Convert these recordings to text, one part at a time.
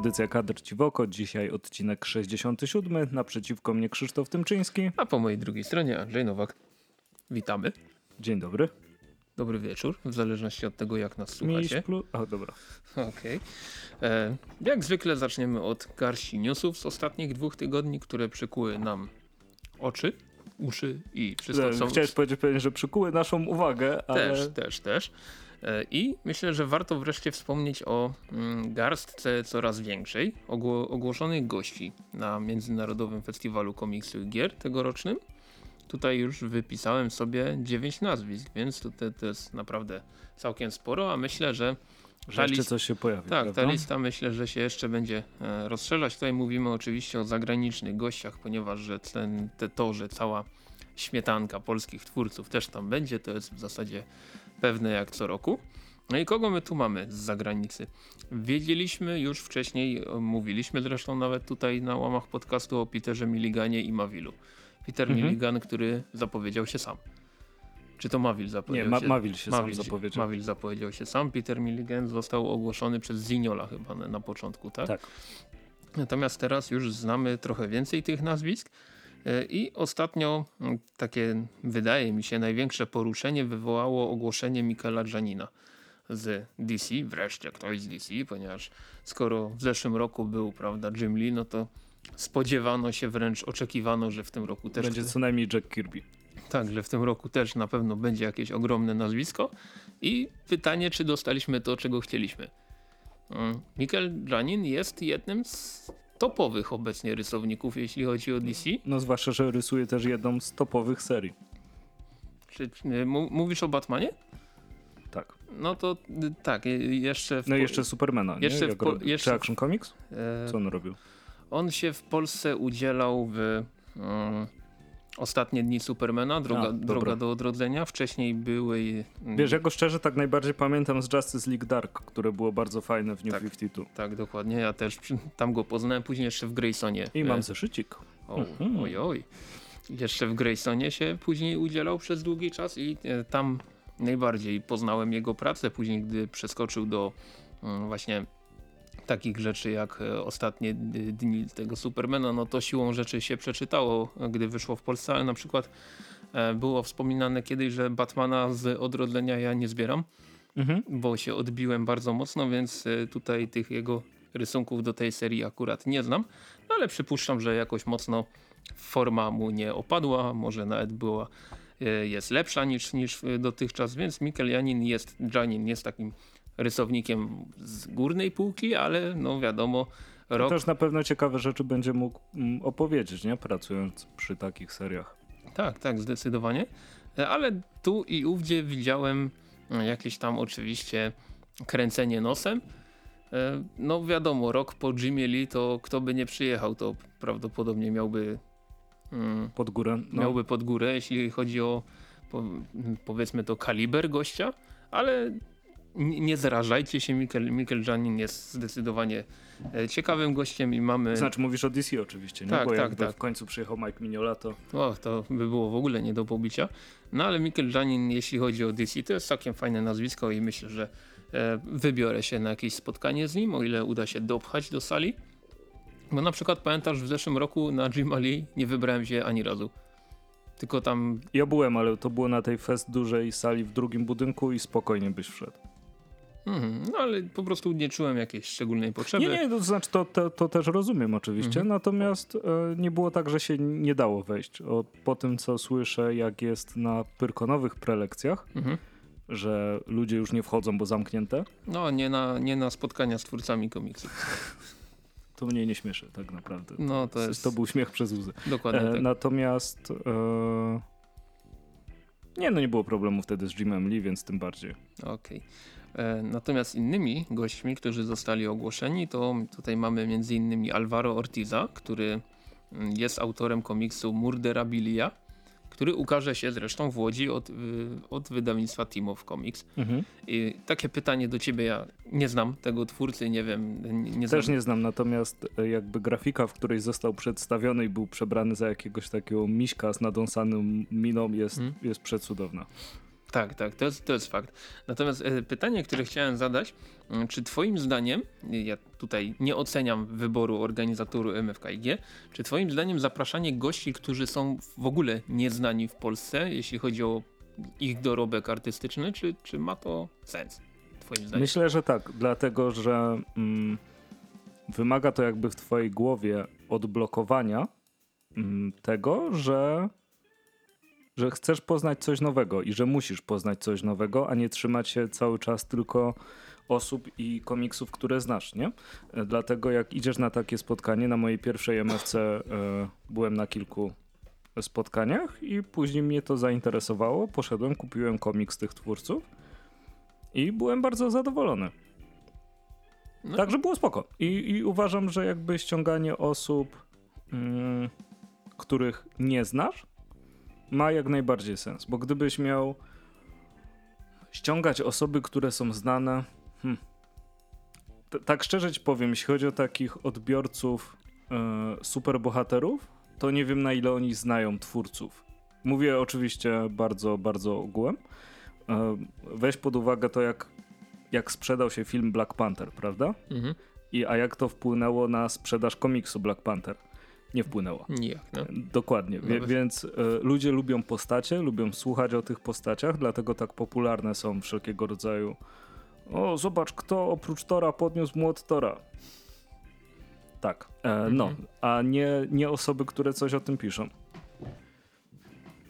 audycja Kadr Ci w oko. Dzisiaj odcinek 67. Naprzeciwko mnie Krzysztof Tymczyński. A po mojej drugiej stronie Andrzej Nowak. Witamy. Dzień dobry. Dobry wieczór, w zależności od tego jak nas słuchacie. Plus... O, dobra. Okej. Okay. Jak zwykle zaczniemy od garści newsów z ostatnich dwóch tygodni, które przykuły nam oczy, uszy i wszystko co... Chciałeś powiedzieć, że przykuły naszą uwagę, ale... Też, też, też. E, I myślę, że warto wreszcie wspomnieć o mm, garstce coraz większej ogło ogłoszonych gości na Międzynarodowym Festiwalu Komiksu i Gier tegorocznym. Tutaj już wypisałem sobie 9 nazwisk, więc tutaj to jest naprawdę całkiem sporo, a myślę, że że jeszcze coś się pojawi. Tak, prawda? ta lista myślę, że się jeszcze będzie e, rozszerzać. Tutaj mówimy oczywiście o zagranicznych gościach, ponieważ że ten, te, to, że cała śmietanka polskich twórców też tam będzie, to jest w zasadzie pewne jak co roku. No i kogo my tu mamy z zagranicy? Wiedzieliśmy już wcześniej, mówiliśmy zresztą nawet tutaj na łamach podcastu o Peterze Milliganie i Mawilu. Peter mhm. Milligan, który zapowiedział się sam. Czy to Mawil zapowiedział Nie, ma, się? Mawil się Mawil, sam zapowiedział. Mawil zapowiedział się sam. Peter Milligan został ogłoszony przez Ziniola chyba na, na początku, tak? Tak. Natomiast teraz już znamy trochę więcej tych nazwisk. E, I ostatnio takie, wydaje mi się, największe poruszenie wywołało ogłoszenie Michaela Janina z DC. Wreszcie ktoś z DC, ponieważ skoro w zeszłym roku był prawda, Jim Lee, no to spodziewano się, wręcz oczekiwano, że w tym roku też... Będzie co najmniej Jack Kirby. Tak, że w tym roku też na pewno będzie jakieś ogromne nazwisko. I pytanie, czy dostaliśmy to, czego chcieliśmy. Mm, Michael Janin jest jednym z topowych obecnie rysowników, jeśli chodzi o DC. No zwłaszcza, że rysuje też jedną z topowych serii. Czy, czy mówisz o Batmanie? Tak. No to tak, jeszcze... no i jeszcze Supermana, jeszcze nie? Po, jeszcze... Czy Action Comics? E... Co on robił? On się w Polsce udzielał w... Um, Ostatnie dni Supermana, Droga, A, droga do odrodzenia. Wcześniej były... Wiesz, ja go szczerze tak najbardziej pamiętam z Justice League Dark, które było bardzo fajne w New tak, 52. Tak, dokładnie. Ja też tam go poznałem, później jeszcze w Graysonie. I mam e, zeszycik. O, mhm. Oj, oj. Jeszcze w Graysonie się później udzielał przez długi czas i e, tam najbardziej poznałem jego pracę. Później, gdy przeskoczył do mm, właśnie takich rzeczy jak e, ostatnie dni tego Supermana, no to siłą rzeczy się przeczytało, gdy wyszło w Polsce, ale na przykład e, było wspominane kiedyś, że Batmana z odrodzenia ja nie zbieram, mhm. bo się odbiłem bardzo mocno, więc e, tutaj tych jego rysunków do tej serii akurat nie znam, no ale przypuszczam, że jakoś mocno forma mu nie opadła, może nawet była jest lepsza niż, niż dotychczas, więc Mikel Janin jest, Janin jest takim rysownikiem z górnej półki, ale no wiadomo, rok... To też na pewno ciekawe rzeczy będzie mógł mm, opowiedzieć, nie? Pracując przy takich seriach. Tak, tak, zdecydowanie. E, ale tu i ówdzie widziałem e, jakieś tam oczywiście kręcenie nosem. E, no wiadomo, rok po Jimmy Lee to kto by nie przyjechał, to prawdopodobnie miałby mm, pod górę. No. Miałby pod górę, jeśli chodzi o po, powiedzmy to kaliber gościa, ale nie zarażajcie się, Mikel, Mikel Janin jest zdecydowanie e, ciekawym gościem i mamy... Znaczy mówisz o DC oczywiście, nie? Tak, Bo tak, jakby tak. w końcu przyjechał Mike Mignola to... O, to by było w ogóle nie do pobicia. No ale Mikel Janin, jeśli chodzi o DC, to jest całkiem fajne nazwisko i myślę, że e, wybiorę się na jakieś spotkanie z nim, o ile uda się dopchać do sali. Bo na przykład pamiętasz w zeszłym roku na Jim Ali nie wybrałem się ani razu. Tylko tam... Ja byłem, ale to było na tej fest dużej sali w drugim budynku i spokojnie byś wszedł. Mhm, no ale po prostu nie czułem jakiejś szczególnej potrzeby. Nie, nie, to znaczy to, to, to też rozumiem oczywiście, mhm. natomiast e, nie było tak, że się nie dało wejść. O, po tym co słyszę, jak jest na pyrkonowych prelekcjach, mhm. że ludzie już nie wchodzą, bo zamknięte. No, nie na, nie na spotkania z twórcami komiksów. to mnie nie śmieszy tak naprawdę. No, to, jest... to był śmiech przez łzy. Dokładnie e, tak. Natomiast e, nie, no nie było problemu wtedy z Jimem Lee, więc tym bardziej. Okej. Okay. E, natomiast innymi gośćmi, którzy zostali ogłoszeni, to tutaj mamy m.in. Alvaro Ortiza, który mm, jest autorem komiksu Murderabilia, który ukaże się zresztą w Łodzi od, od wydawnictwa Team of Comics. Mhm. I takie pytanie do ciebie, ja nie znam tego twórcy, nie wiem. Nie Też znam. nie znam, natomiast e, jakby grafika, w której został przedstawiony i był przebrany za jakiegoś takiego miśka z nadąsaną miną jest, mhm. jest przecudowna. Tak, tak, to jest, to jest fakt. Natomiast e, pytanie, które chciałem zadać, mm, czy twoim zdaniem, ja tutaj nie oceniam wyboru organizatorów MFKIG, czy twoim zdaniem zapraszanie gości, którzy są w ogóle nieznani w Polsce, jeśli chodzi o ich dorobek artystyczny, czy, czy ma to sens? Twoim zdaniem? Myślę, że tak, dlatego że mm, wymaga to jakby w twojej głowie odblokowania mm, tego, że że chcesz poznać coś nowego i że musisz poznać coś nowego, a nie trzymać się cały czas tylko osób i komiksów, które znasz, nie? E, dlatego jak idziesz na takie spotkanie, na mojej pierwszej MFC e, byłem na kilku spotkaniach i później mnie to zainteresowało. Poszedłem, kupiłem komiks tych twórców i byłem bardzo zadowolony. No. Także było spoko. I, I, uważam, że jakby ściąganie osób, mm, których nie znasz, ma jak najbardziej sens, bo gdybyś miał ściągać osoby, które są znane, hmm, tak szczerze ci powiem, jeśli chodzi o takich odbiorców e, superbohaterów, to nie wiem na ile oni znają twórców. Mówię oczywiście bardzo, bardzo ogółem. E, weź pod uwagę to, jak, jak sprzedał się film Black Panther, prawda? Mhm. I, a jak to wpłynęło na sprzedaż komiksu Black Panther nie wpłynęło. Nijak, no. Dokładnie, Wie, więc y, ludzie lubią postacie, lubią słuchać o tych postaciach, dlatego tak popularne są wszelkiego rodzaju o, zobacz, kto oprócz Tora podniósł młot Tora. Tak, e, no, mhm. a nie, nie osoby, które coś o tym piszą.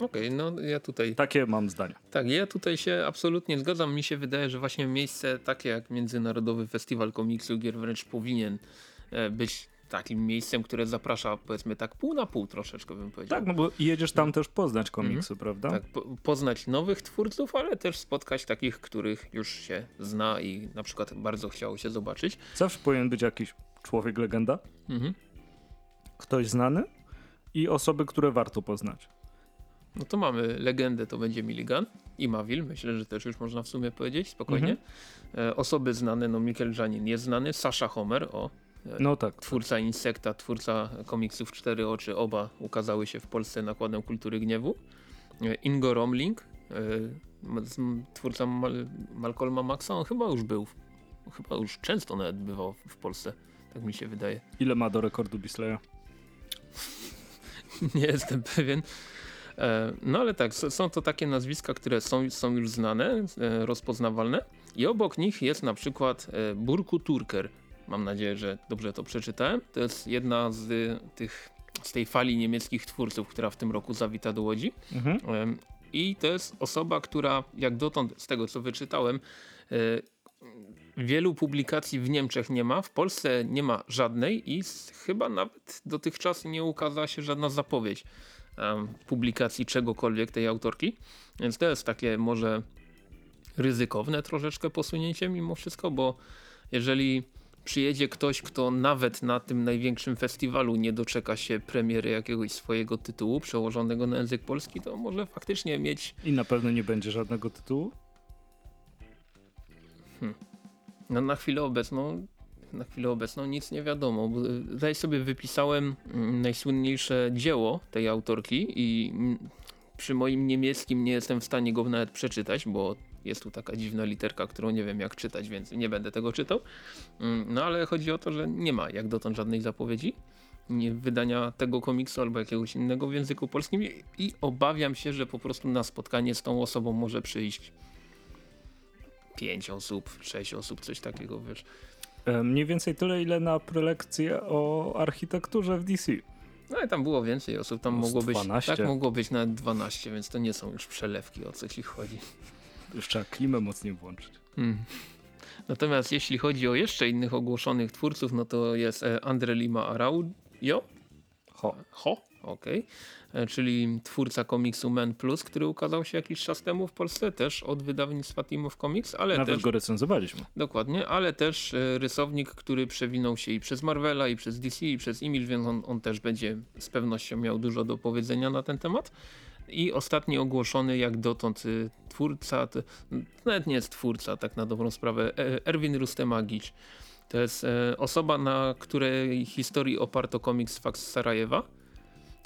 Okej, okay, no ja tutaj... Takie mam zdania. Tak, ja tutaj się absolutnie zgadzam. Mi się wydaje, że właśnie miejsce takie jak Międzynarodowy Festiwal Komiksu Gier wręcz powinien e, być takim miejscem, które zaprasza powiedzmy tak pół na pół troszeczkę bym powiedział. Tak, no bo jedziesz tam też poznać komiksy, mhm. prawda? Tak, po, poznać nowych twórców, ale też spotkać takich, których już się zna i na przykład bardzo chciało się zobaczyć. Zawsze powinien być jakiś człowiek legenda, mhm. ktoś znany i osoby, które warto poznać. No to mamy legendę, to będzie Milligan i Mavil, myślę, że też już można w sumie powiedzieć spokojnie. Mhm. E, osoby znane, no Mikkel Janin jest znany, Sasha Homer, o no tak. Twórca Insekta, twórca komiksów Cztery Oczy, oba ukazały się w Polsce nakładem Kultury Gniewu. E, Ingo Romling, e, twórca Mal Malcolma Maxa, on chyba już był, chyba już często nawet bywał w Polsce, tak mi się wydaje. Ile ma do rekordu Bisleya? Nie jestem pewien. E, no ale tak, są to takie nazwiska, które są, są już znane, rozpoznawalne i obok nich jest na przykład Burku Turker, Mam nadzieję, że dobrze to przeczytałem. To jest jedna z tych z tej fali niemieckich twórców, która w tym roku zawita do Łodzi. Mhm. I to jest osoba, która jak dotąd, z tego co wyczytałem, e, wielu publikacji w Niemczech nie ma, w Polsce nie ma żadnej i chyba nawet dotychczas nie ukazała się żadna zapowiedź publikacji czegokolwiek tej autorki. Więc to jest takie może ryzykowne troszeczkę posunięcie mimo wszystko, bo jeżeli przyjedzie ktoś, kto nawet na tym największym festiwalu nie doczeka się premiery jakiegoś swojego tytułu przełożonego na język polski, to może faktycznie mieć... I na pewno nie będzie żadnego tytułu? Hmm. No na chwilę obecną na chwilę obecną nic nie wiadomo. Tutaj sobie wypisałem mm, najsłynniejsze dzieło tej autorki i mm, przy moim niemieckim nie jestem w stanie go nawet przeczytać, bo jest tu taka dziwna literka, którą nie wiem jak czytać, więc nie będę tego czytał. Mm, no ale chodzi o to, że nie ma jak dotąd żadnej zapowiedzi wydania tego komiksu albo jakiegoś innego w języku polskim i obawiam się, że po prostu na spotkanie z tą osobą może przyjść pięć osób, sześć osób, coś takiego, wiesz. E, mniej więcej tyle, ile na prelekcję o architekturze w DC. No i tam było więcej osób, tam mogło być, tak mogło być nawet 12, więc to nie są już przelewki, o co ci chodzi. Już trzeba klimę mocniej włączyć. Hmm. Natomiast jeśli chodzi o jeszcze innych ogłoszonych twórców, no to jest e, Andre Lima Araujo. Ho. Ho, okej. Okay. E, czyli twórca komiksu Men Plus, który ukazał się jakiś czas temu w Polsce, też od wydawnictwa Team of Comics, ale Nawet też... go recenzowaliśmy. Dokładnie, ale też e, rysownik, który przewinął się i przez Marvela, i przez DC, i przez Image, więc on, on też będzie z pewnością miał dużo do powiedzenia na ten temat. I ostatni ogłoszony jak dotąd y, twórca, to, nawet nie jest twórca tak na dobrą sprawę, e, Erwin Rustemagic. To jest e, osoba, na której historii oparto komiks Fax Sarajewa,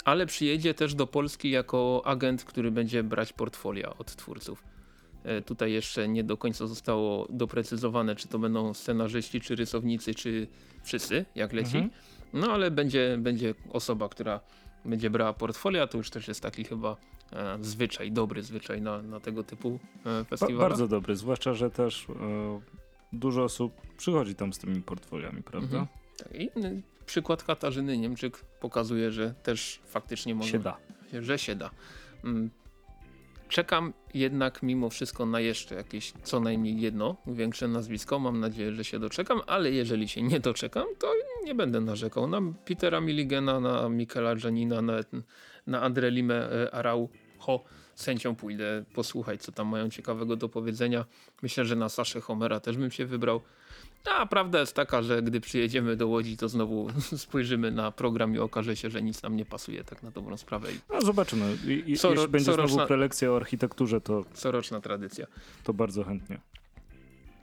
ale przyjedzie też do Polski jako agent, który będzie brać portfolia od twórców. E, tutaj jeszcze nie do końca zostało doprecyzowane, czy to będą scenarzyści, czy rysownicy, czy wszyscy, jak leci. Mhm. No ale będzie, będzie osoba, która będzie brała portfolio, to już też jest taki chyba zwyczaj, dobry zwyczaj na, na tego typu e, festiwale. Ba bardzo dobry, zwłaszcza, że też e, dużo osób przychodzi tam z tymi portfoliami, prawda? Mhm. I przykład Katarzyny Niemczyk pokazuje, że też faktycznie może, się da. Że się da. Mm, Czekam jednak mimo wszystko na jeszcze jakieś co najmniej jedno większe nazwisko. Mam nadzieję, że się doczekam, ale jeżeli się nie doczekam, to nie będę narzekał na Petera Milligena, na Michaela Janina, na, na Andrelimę e, Araujo. Sędzią pójdę posłuchać, co tam mają ciekawego do powiedzenia. Myślę, że na Saszę Homera też bym się wybrał. A prawda jest taka, że gdy przyjedziemy do Łodzi, to znowu spojrzymy na program i okaże się, że nic nam nie pasuje, tak na dobrą sprawę. I... No zobaczymy. I, Jeśli będzie coroczna, znowu prelekcja o architekturze, to... Coroczna tradycja. To bardzo chętnie.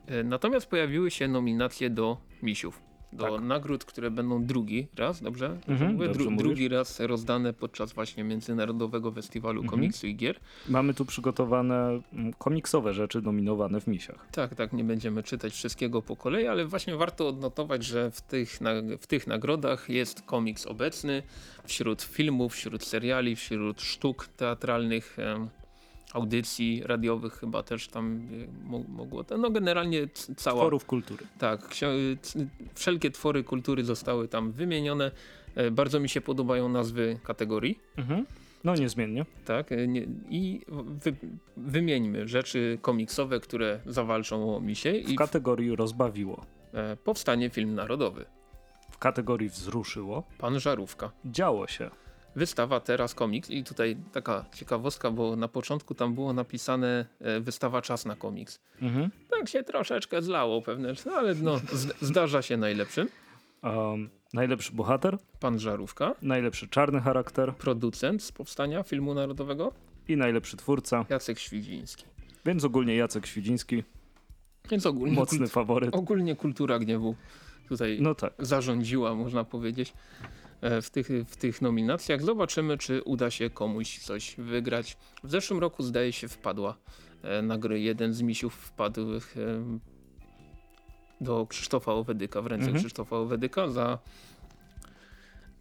E, natomiast pojawiły się nominacje do misiów do tak. nagród, które będą drugi raz, dobrze? Mhm, Dru mówisz? drugi raz rozdane podczas właśnie Międzynarodowego Festiwalu mhm. Komiksu i Gier. Mamy tu przygotowane mm, komiksowe rzeczy nominowane w misiach. Tak, tak, nie będziemy czytać wszystkiego po kolei, ale właśnie warto odnotować, że w tych, w tych nagrodach jest komiks obecny wśród filmów, wśród seriali, wśród sztuk teatralnych audycji radiowych chyba też tam e, mogło. No generalnie cała... Tworów kultury. Tak, wszelkie twory kultury zostały tam wymienione. E, bardzo mi się podobają nazwy kategorii. Mhm. No niezmiennie. Tak e, nie, i wy, wymieńmy rzeczy komiksowe, które zawalczą o misie. W i kategorii rozbawiło. powstanie film narodowy. W kategorii wzruszyło. Pan Żarówka. Działo się wystawa Teraz Komiks i tutaj taka ciekawostka, bo na początku tam było napisane e, wystawa Czas na Komiks. Mhm. Tak się troszeczkę zlało pewne, ale no, zdarza się najlepszym. Um, najlepszy bohater? Pan Żarówka. Najlepszy czarny charakter? Producent z powstania filmu narodowego. I najlepszy twórca? Jacek Świdziński. Więc ogólnie Jacek Świdziński. Więc ogólnie Mocny faworyt. Ogólnie kultura gniewu tutaj no tak. zarządziła, można powiedzieć. E, w tych, w tych nominacjach. Zobaczymy, czy uda się komuś coś wygrać. W zeszłym roku zdaje się wpadła e, na gry. Jeden z misiów wpadł e, do Krzysztofa Owedyka, w ręce mhm. Krzysztofa Owedyka za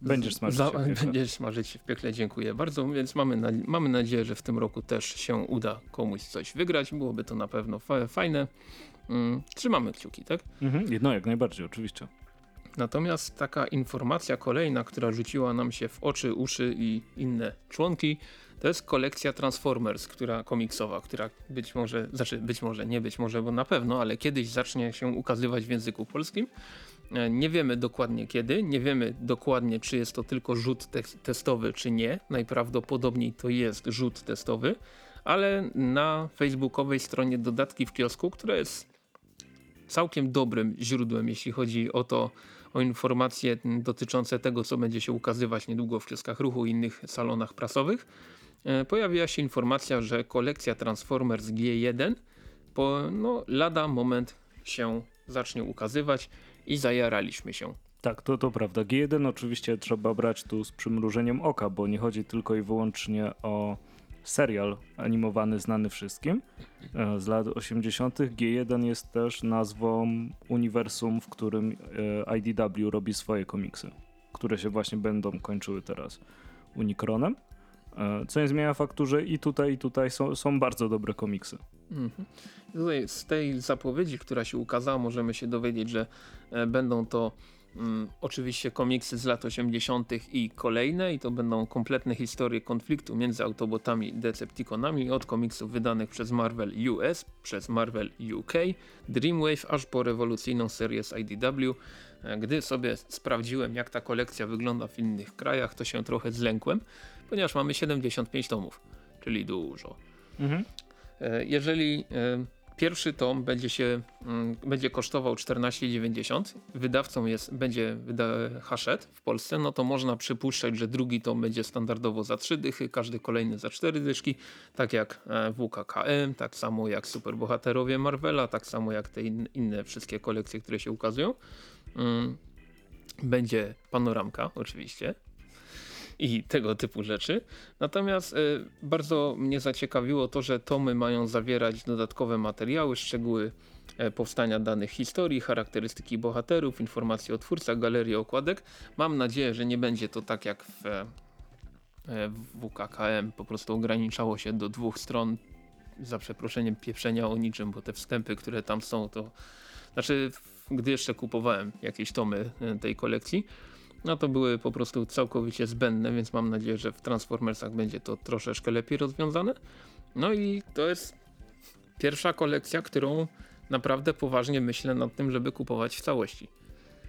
Będziesz smażyć, za, się w piekle. będziesz smażyć się w piekle, dziękuję bardzo. Więc mamy, mamy nadzieję, że w tym roku też się uda komuś coś wygrać. Byłoby to na pewno fa fajne. Mm, trzymamy kciuki, tak? Mhm, no jak najbardziej, oczywiście. Natomiast taka informacja kolejna, która rzuciła nam się w oczy, uszy i inne członki, to jest kolekcja Transformers, która komiksowa, która być może, znaczy być może, nie być może, bo na pewno, ale kiedyś zacznie się ukazywać w języku polskim. E, nie wiemy dokładnie kiedy, nie wiemy dokładnie czy jest to tylko rzut te testowy czy nie. Najprawdopodobniej to jest rzut testowy, ale na facebookowej stronie dodatki w kiosku, która jest całkiem dobrym źródłem, jeśli chodzi o to, o informacje dotyczące tego, co będzie się ukazywać niedługo w kioskach ruchu i innych salonach prasowych. E, pojawiła się informacja, że kolekcja Transformers G1 po no, lada moment się zacznie ukazywać i zajaraliśmy się. Tak, to, to prawda. G1 oczywiście trzeba brać tu z przymrużeniem oka, bo nie chodzi tylko i wyłącznie o serial animowany znany wszystkim e, z lat 80. G1 jest też nazwą uniwersum, w którym e, IDW robi swoje komiksy, które się właśnie będą kończyły teraz Unicronem. E, co nie zmienia faktu, że i tutaj, i tutaj są, są bardzo dobre komiksy. Mhm. Z tej zapowiedzi, która się ukazała, możemy się dowiedzieć, że będą to Mm, oczywiście komiksy z lat 80. i kolejne i to będą kompletne historie konfliktu między Autobotami i Decepticonami od komiksów wydanych przez Marvel US, przez Marvel UK, Dreamwave aż po rewolucyjną serię z IDW. E, gdy sobie sprawdziłem jak ta kolekcja wygląda w innych krajach to się trochę zlękłem, ponieważ mamy 75 tomów, czyli dużo. Mhm. E, jeżeli e, Pierwszy tom będzie się mm, będzie kosztował 14,90. Wydawcą jest będzie Hachette w Polsce, no to można przypuszczać, że drugi tom będzie standardowo za 3 dychy, każdy kolejny za 4 dyszki, tak jak e, WKKM, tak samo jak superbohaterowie Marvela, tak samo jak te in, inne wszystkie kolekcje, które się ukazują. Mm, będzie panoramka oczywiście. I tego typu rzeczy. Natomiast y, bardzo mnie zaciekawiło to, że tomy mają zawierać dodatkowe materiały, szczegóły e, powstania danych historii, charakterystyki bohaterów, informacje o twórcach, galerii okładek. Mam nadzieję, że nie będzie to tak jak w, e, w WKKM, po prostu ograniczało się do dwóch stron za przeproszeniem pieprzenia o niczym, bo te wstępy, które tam są, to znaczy gdy jeszcze kupowałem jakieś tomy e, tej kolekcji, no to były po prostu całkowicie zbędne, więc mam nadzieję, że w Transformersach będzie to troszeczkę lepiej rozwiązane. No i to jest pierwsza kolekcja, którą naprawdę poważnie myślę nad tym, żeby kupować w całości.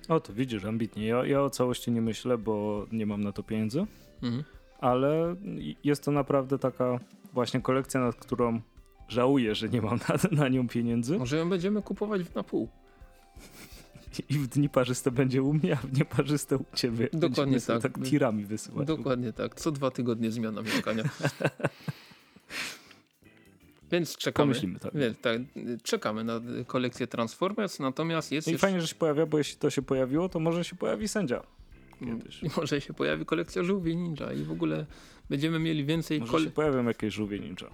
O, to widzisz, ambitnie. Ja, ja o całości nie myślę, bo nie mam na to pieniędzy, mhm. ale jest to naprawdę taka właśnie kolekcja, nad którą żałuję, że nie mam na, na nią pieniędzy. Może ją będziemy kupować na pół. I w dni parzyste będzie u mnie, a w dni parzyste u ciebie. Dokładnie tak. tak tirami wysyłać. Dokładnie tak. Co dwa tygodnie zmiana mieszkania. Więc czekamy. Pomyślimy, tak. Więc, tak. Czekamy na kolekcję Transformers, natomiast jest no I jeszcze... fajnie, że się pojawia, bo jeśli to się pojawiło, to może się pojawi sędzia. Kiedyś. I może się pojawi kolekcja żółwi ninja i w ogóle będziemy mieli więcej... Może kole... się pojawią jakieś żółwie ninja.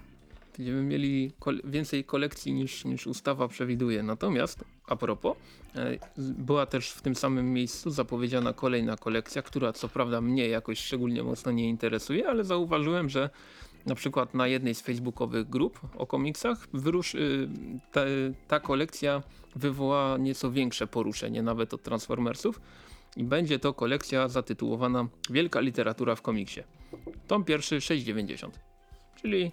Będziemy mieli więcej kolekcji niż, niż ustawa przewiduje. Natomiast, a propos, e, była też w tym samym miejscu zapowiedziana kolejna kolekcja, która co prawda mnie jakoś szczególnie mocno nie interesuje, ale zauważyłem, że na przykład na jednej z facebookowych grup o komiksach wyrusz, y, ta, ta kolekcja wywoła nieco większe poruszenie nawet od Transformersów i będzie to kolekcja zatytułowana Wielka literatura w komiksie. Tom pierwszy 6,90 czyli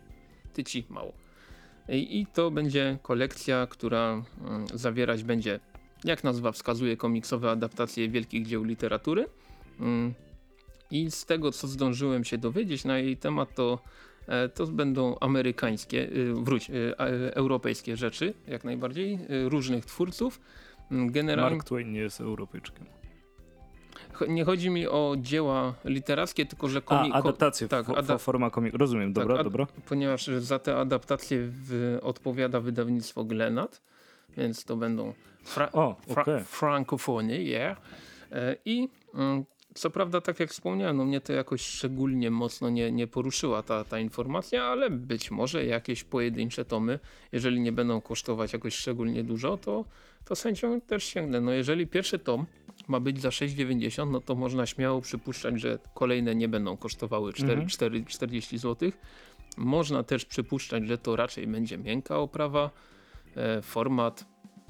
tyci mało. I to będzie kolekcja, która mm, zawierać będzie, jak nazwa wskazuje, komiksowe adaptacje wielkich dzieł literatury. Mm, I z tego, co zdążyłem się dowiedzieć na jej temat, to e, to będą amerykańskie, y, wróć, y, europejskie rzeczy, jak najbardziej, y, różnych twórców. Mm, generalnie... Mark Twain nie jest Europejczykiem nie chodzi mi o dzieła literackie, tylko że komik... A, adaptacje, tak, ada forma komik. Rozumiem, tak, dobra, dobra. Ponieważ za te adaptacje w, odpowiada wydawnictwo Glenat, więc to będą fra o, okay. frankofonie, yeah. E, I mm, co prawda, tak jak wspomniałem, no mnie to jakoś szczególnie mocno nie, nie poruszyła ta, ta informacja, ale być może jakieś pojedyncze tomy, jeżeli nie będą kosztować jakoś szczególnie dużo, to, to sędzią też sięgnę. No jeżeli pierwszy tom ma być za 6,90, no to można śmiało przypuszczać, że kolejne nie będą kosztowały 4, mhm. 4, 40 zł. Można też przypuszczać, że to raczej będzie miękka oprawa, e, format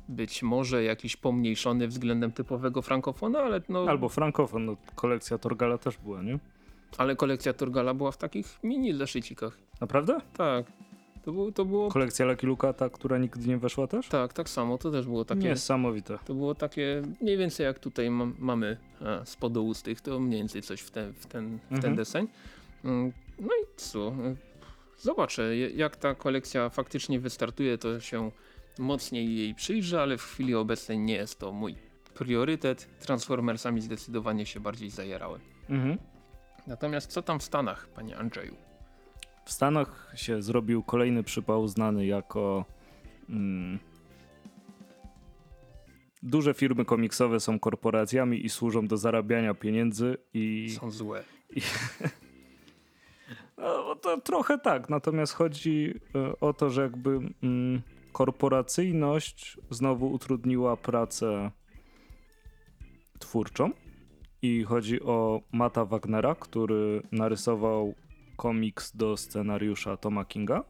być może jakiś pomniejszony względem typowego frankofona, ale no... Albo frankofon, no, kolekcja Torgala też była, nie? Ale kolekcja Torgala była w takich mini zeszycikach. Naprawdę? Tak. To było, to było... Kolekcja Lucky Luka, ta, która nigdy nie weszła też? Tak, tak samo. To też było takie... Niesamowite. To było takie mniej więcej jak tutaj mamy a, z podoustych, to mniej więcej coś w ten, w ten, w ten mhm. deseń. Mm, no i co? Zobaczę, jak ta kolekcja faktycznie wystartuje, to się mocniej jej przyjrzę, ale w chwili obecnej nie jest to mój priorytet. Transformersami zdecydowanie się bardziej zajerałem. Mhm. Natomiast co tam w Stanach, panie Andrzeju? W Stanach się zrobił kolejny przypał znany jako mm, duże firmy komiksowe są korporacjami i służą do zarabiania pieniędzy i są złe. I, no, to trochę tak, natomiast chodzi e, o to, że jakby mm, korporacyjność znowu utrudniła pracę twórczą i chodzi o Mata Wagnera, który narysował komiks do scenariusza Toma Kinga.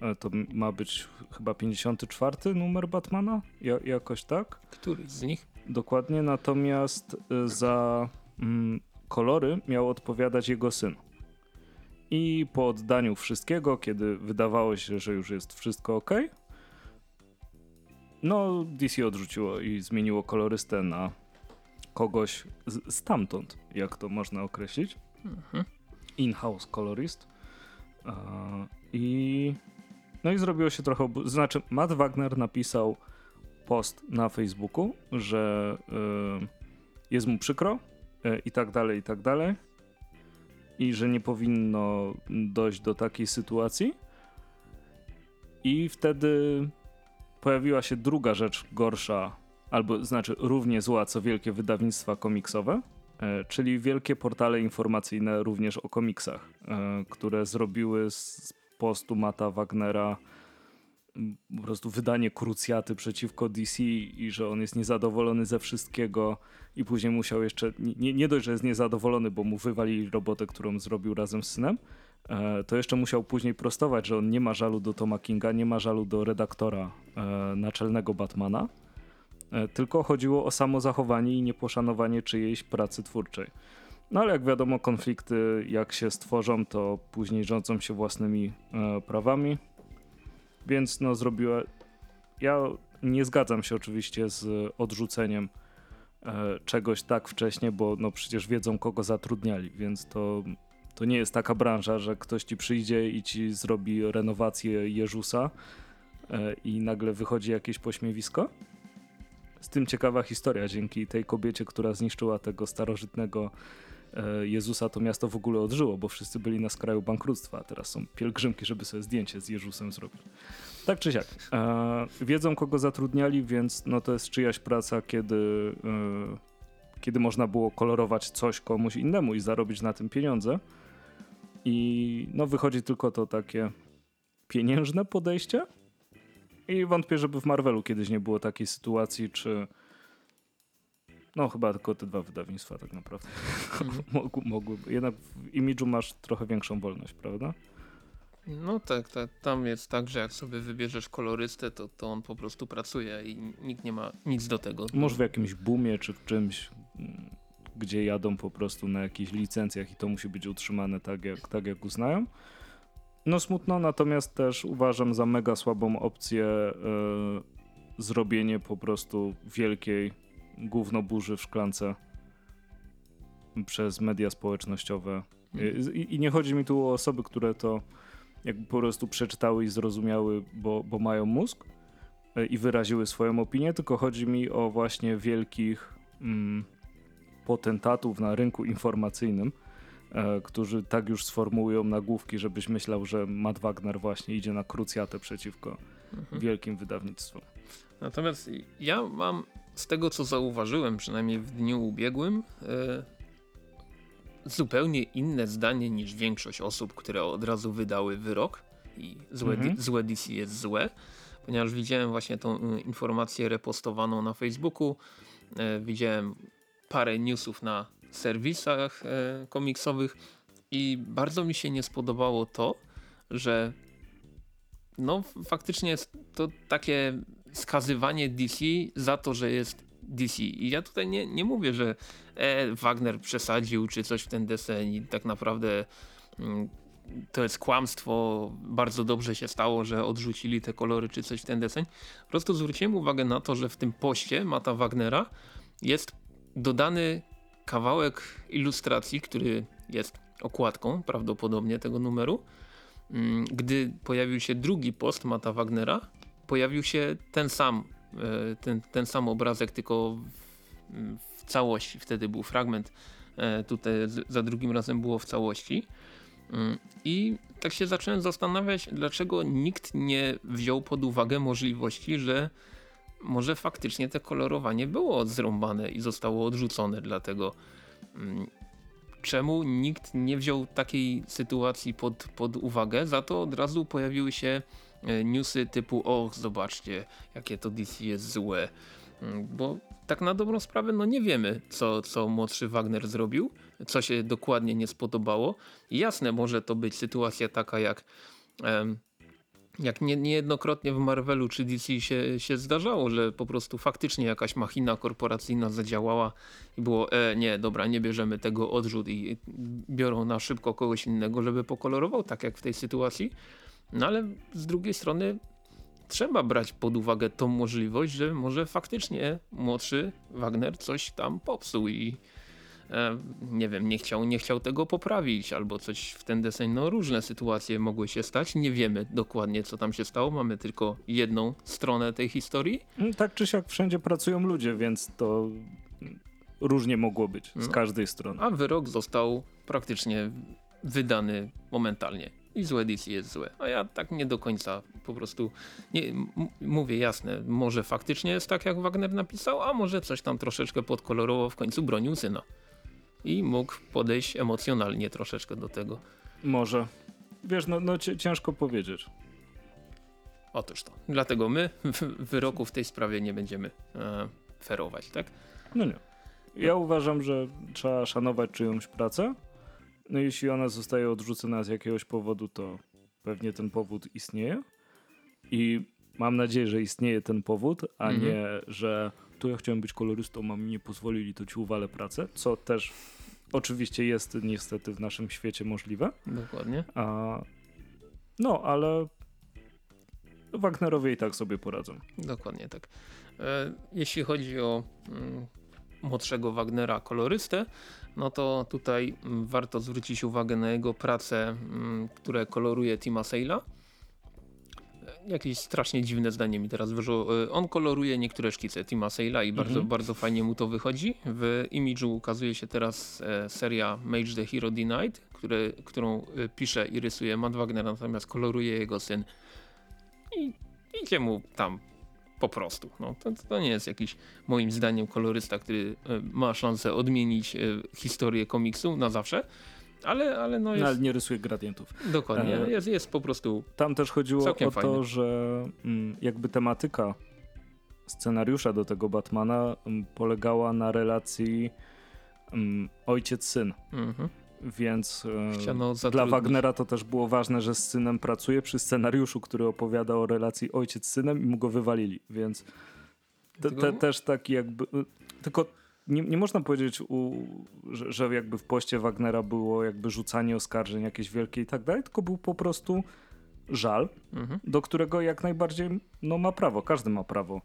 E, to ma być chyba 54 numer Batmana, ja, jakoś tak. Który z nich? Dokładnie, natomiast e, za mm, kolory miał odpowiadać jego syn. I po oddaniu wszystkiego, kiedy wydawało się, że już jest wszystko ok, no DC odrzuciło i zmieniło kolorystę na kogoś z, stamtąd, jak to można określić. Mhm in-house colorist. I no i zrobiło się trochę, znaczy Matt Wagner napisał post na Facebooku, że y, jest mu przykro y, i tak dalej, i tak dalej. I że nie powinno dojść do takiej sytuacji. I wtedy pojawiła się druga rzecz gorsza, albo znaczy równie zła co wielkie wydawnictwa komiksowe, e, czyli wielkie portale informacyjne również o komiksach, e, które zrobiły z postu Mata Wagnera po prostu wydanie krucjaty przeciwko DC i że on jest niezadowolony ze wszystkiego i później musiał jeszcze, nie, nie dość, że jest niezadowolony, bo mu wywalili robotę, którą zrobił razem z synem, e, to jeszcze musiał później prostować, że on nie ma żalu do Toma Kinga, nie ma żalu do redaktora e, naczelnego Batmana, e, tylko chodziło o samo zachowanie i nieposzanowanie czyjejś pracy twórczej. No ale jak wiadomo, konflikty jak się stworzą, to później rządzą się własnymi prawami więc no zrobiła. Ja nie zgadzam się oczywiście z odrzuceniem e, czegoś tak wcześnie, bo no przecież wiedzą kogo zatrudniali, więc to, to nie jest taka branża, że ktoś ci przyjdzie i ci zrobi renowację Jezusa e, i nagle wychodzi jakieś pośmiewisko. Z tym ciekawa historia dzięki tej kobiecie, która zniszczyła tego starożytnego E, Jezusa to miasto w ogóle odżyło, bo wszyscy byli na skraju bankructwa, a teraz są pielgrzymki, żeby sobie zdjęcie z Jezusem zrobić. Tak czy siak. E, wiedzą, kogo zatrudniali, więc no to jest czyjaś praca, kiedy, e, kiedy można było kolorować coś komuś innemu i zarobić na tym pieniądze. I no wychodzi tylko to takie pieniężne podejście. I wątpię, żeby w Marvelu kiedyś nie było takiej sytuacji, czy no chyba tylko te dwa wydawnictwa tak naprawdę mm. mogłyby. Jednak w imidżu masz trochę większą wolność, prawda? No tak, tak, tam jest tak, że jak sobie wybierzesz kolorystę, to, to on po prostu pracuje i nikt nie ma nic do tego. Może w jakimś boomie czy w czymś, gdzie jadą po prostu na jakichś licencjach i to musi być utrzymane tak jak, tak jak uznają. No smutno, natomiast też uważam za mega słabą opcję yy, zrobienie po prostu wielkiej gówno burzy w szklance przez media społecznościowe. Mhm. I, I, nie chodzi mi tu o osoby, które to jakby po prostu przeczytały i zrozumiały, bo, bo mają mózg e, i wyraziły swoją opinię, tylko chodzi mi o właśnie wielkich mm, potentatów na rynku informacyjnym, którzy tak już sformułują nagłówki, żebyś myślał, że Matt Wagner właśnie idzie na krucjatę przeciwko mhm. wielkim wydawnictwom. Natomiast ja mam z tego co zauważyłem, przynajmniej w dniu ubiegłym, e, zupełnie inne zdanie niż większość osób, które od razu wydały wyrok i złe, mhm. złe DC jest złe, ponieważ widziałem właśnie tą y, informację repostowaną na Facebooku, e, widziałem parę newsów na serwisach e, komiksowych i bardzo mi się nie spodobało to, że no faktycznie to takie skazywanie DC za to, że jest DC. I ja tutaj nie, nie mówię, że e, Wagner przesadził czy coś w ten deseń i tak naprawdę mm, to jest kłamstwo, bardzo dobrze się stało, że odrzucili te kolory czy coś w ten deseń. Po prostu zwróciłem uwagę na to, że w tym poście Mata Wagnera jest dodany kawałek ilustracji, który jest okładką prawdopodobnie tego numeru. Mm, gdy pojawił się drugi post Mata Wagnera, pojawił się ten sam, e, ten, ten sam obrazek, tylko w, w całości. Wtedy był fragment, e, tutaj za drugim razem było w całości. Mm, I tak się zacząłem zastanawiać, dlaczego nikt nie wziął pod uwagę możliwości, że może faktycznie te kolorowanie było zrąbane i zostało odrzucone, dlatego mm, czemu nikt nie wziął takiej sytuacji pod, pod uwagę, za to od razu pojawiły się E, newsy typu o zobaczcie jakie to DC jest złe mm, bo tak na dobrą sprawę no nie wiemy co, co młodszy Wagner zrobił co się dokładnie nie spodobało. Jasne może to być sytuacja taka jak jak nie, niejednokrotnie w Marvelu czy DC się, się zdarzało, że po prostu faktycznie jakaś machina korporacyjna zadziałała i było e, nie, dobra, nie bierzemy tego odrzut i biorą na szybko kogoś innego, żeby pokolorował, tak jak w tej sytuacji. No ale z drugiej strony trzeba brać pod uwagę tą możliwość, że może faktycznie młodszy Wagner coś tam popsuł i nie wiem, nie chciał, nie chciał tego poprawić albo coś w ten deseń. No różne sytuacje mogły się stać. Nie wiemy dokładnie co tam się stało. Mamy tylko jedną stronę tej historii. Mm, tak czy siak wszędzie pracują ludzie, więc to różnie mogło być z no. każdej strony. A wyrok został praktycznie wydany momentalnie i złe DC jest złe. A ja tak nie do końca po prostu nie, mówię jasne, może faktycznie jest tak jak Wagner napisał, a może coś tam troszeczkę podkolorowo w końcu bronił syna. I mógł podejść emocjonalnie troszeczkę do tego. Może. Wiesz, no, no ciężko powiedzieć. Otóż to. Dlatego my wyroku w tej sprawie nie będziemy e, ferować, tak? No nie. Ja uważam, że trzeba szanować czyjąś pracę. No jeśli ona zostaje odrzucona z jakiegoś powodu, to pewnie ten powód istnieje. I mam nadzieję, że istnieje ten powód, a mhm. nie, że to ja chciałem być kolorystą, a mi nie pozwolili, to ci uwalę pracę, co też oczywiście jest niestety w naszym świecie możliwe. Dokładnie. A, no, ale Wagnerowie i tak sobie poradzą. Dokładnie tak. E, jeśli chodzi o mm, młodszego Wagnera kolorystę, no to tutaj mm, warto zwrócić uwagę na jego pracę, mm, które koloruje Tima Sale'a. E, jakieś strasznie dziwne zdanie mi teraz wyszło. E, on koloruje niektóre szkice Tima Sale'a i bardzo, mhm. bardzo fajnie mu to wychodzi. W imidżu ukazuje się teraz seria Mage the Hero Denied, które, którą pisze i rysuje Matt Wagner, natomiast koloruje jego syn i idzie mu tam po prostu. No, to, to nie jest jakiś moim zdaniem kolorysta, który e, ma szansę odmienić e, historię komiksu na zawsze. Ale, ale no jest... No, ale nie rysuje gradientów. Dokładnie, e, jest, jest po prostu Tam też chodziło o fajny. to, że mm, jakby tematyka scenariusza do tego Batmana mm, polegała na relacji mm, ojciec-syn. Mhm. Więc e, dla Wagnera to też było ważne, że z synem pracuje przy scenariuszu, który opowiada o relacji ojciec z synem i mu go wywalili. Więc te, te, też taki jakby... Tylko nie, nie można powiedzieć, u, że, że, jakby w poście Wagnera było jakby rzucanie oskarżeń jakieś wielkie i tak dalej, tylko był po prostu żal, mhm. do którego jak najbardziej no, ma prawo, każdy ma prawo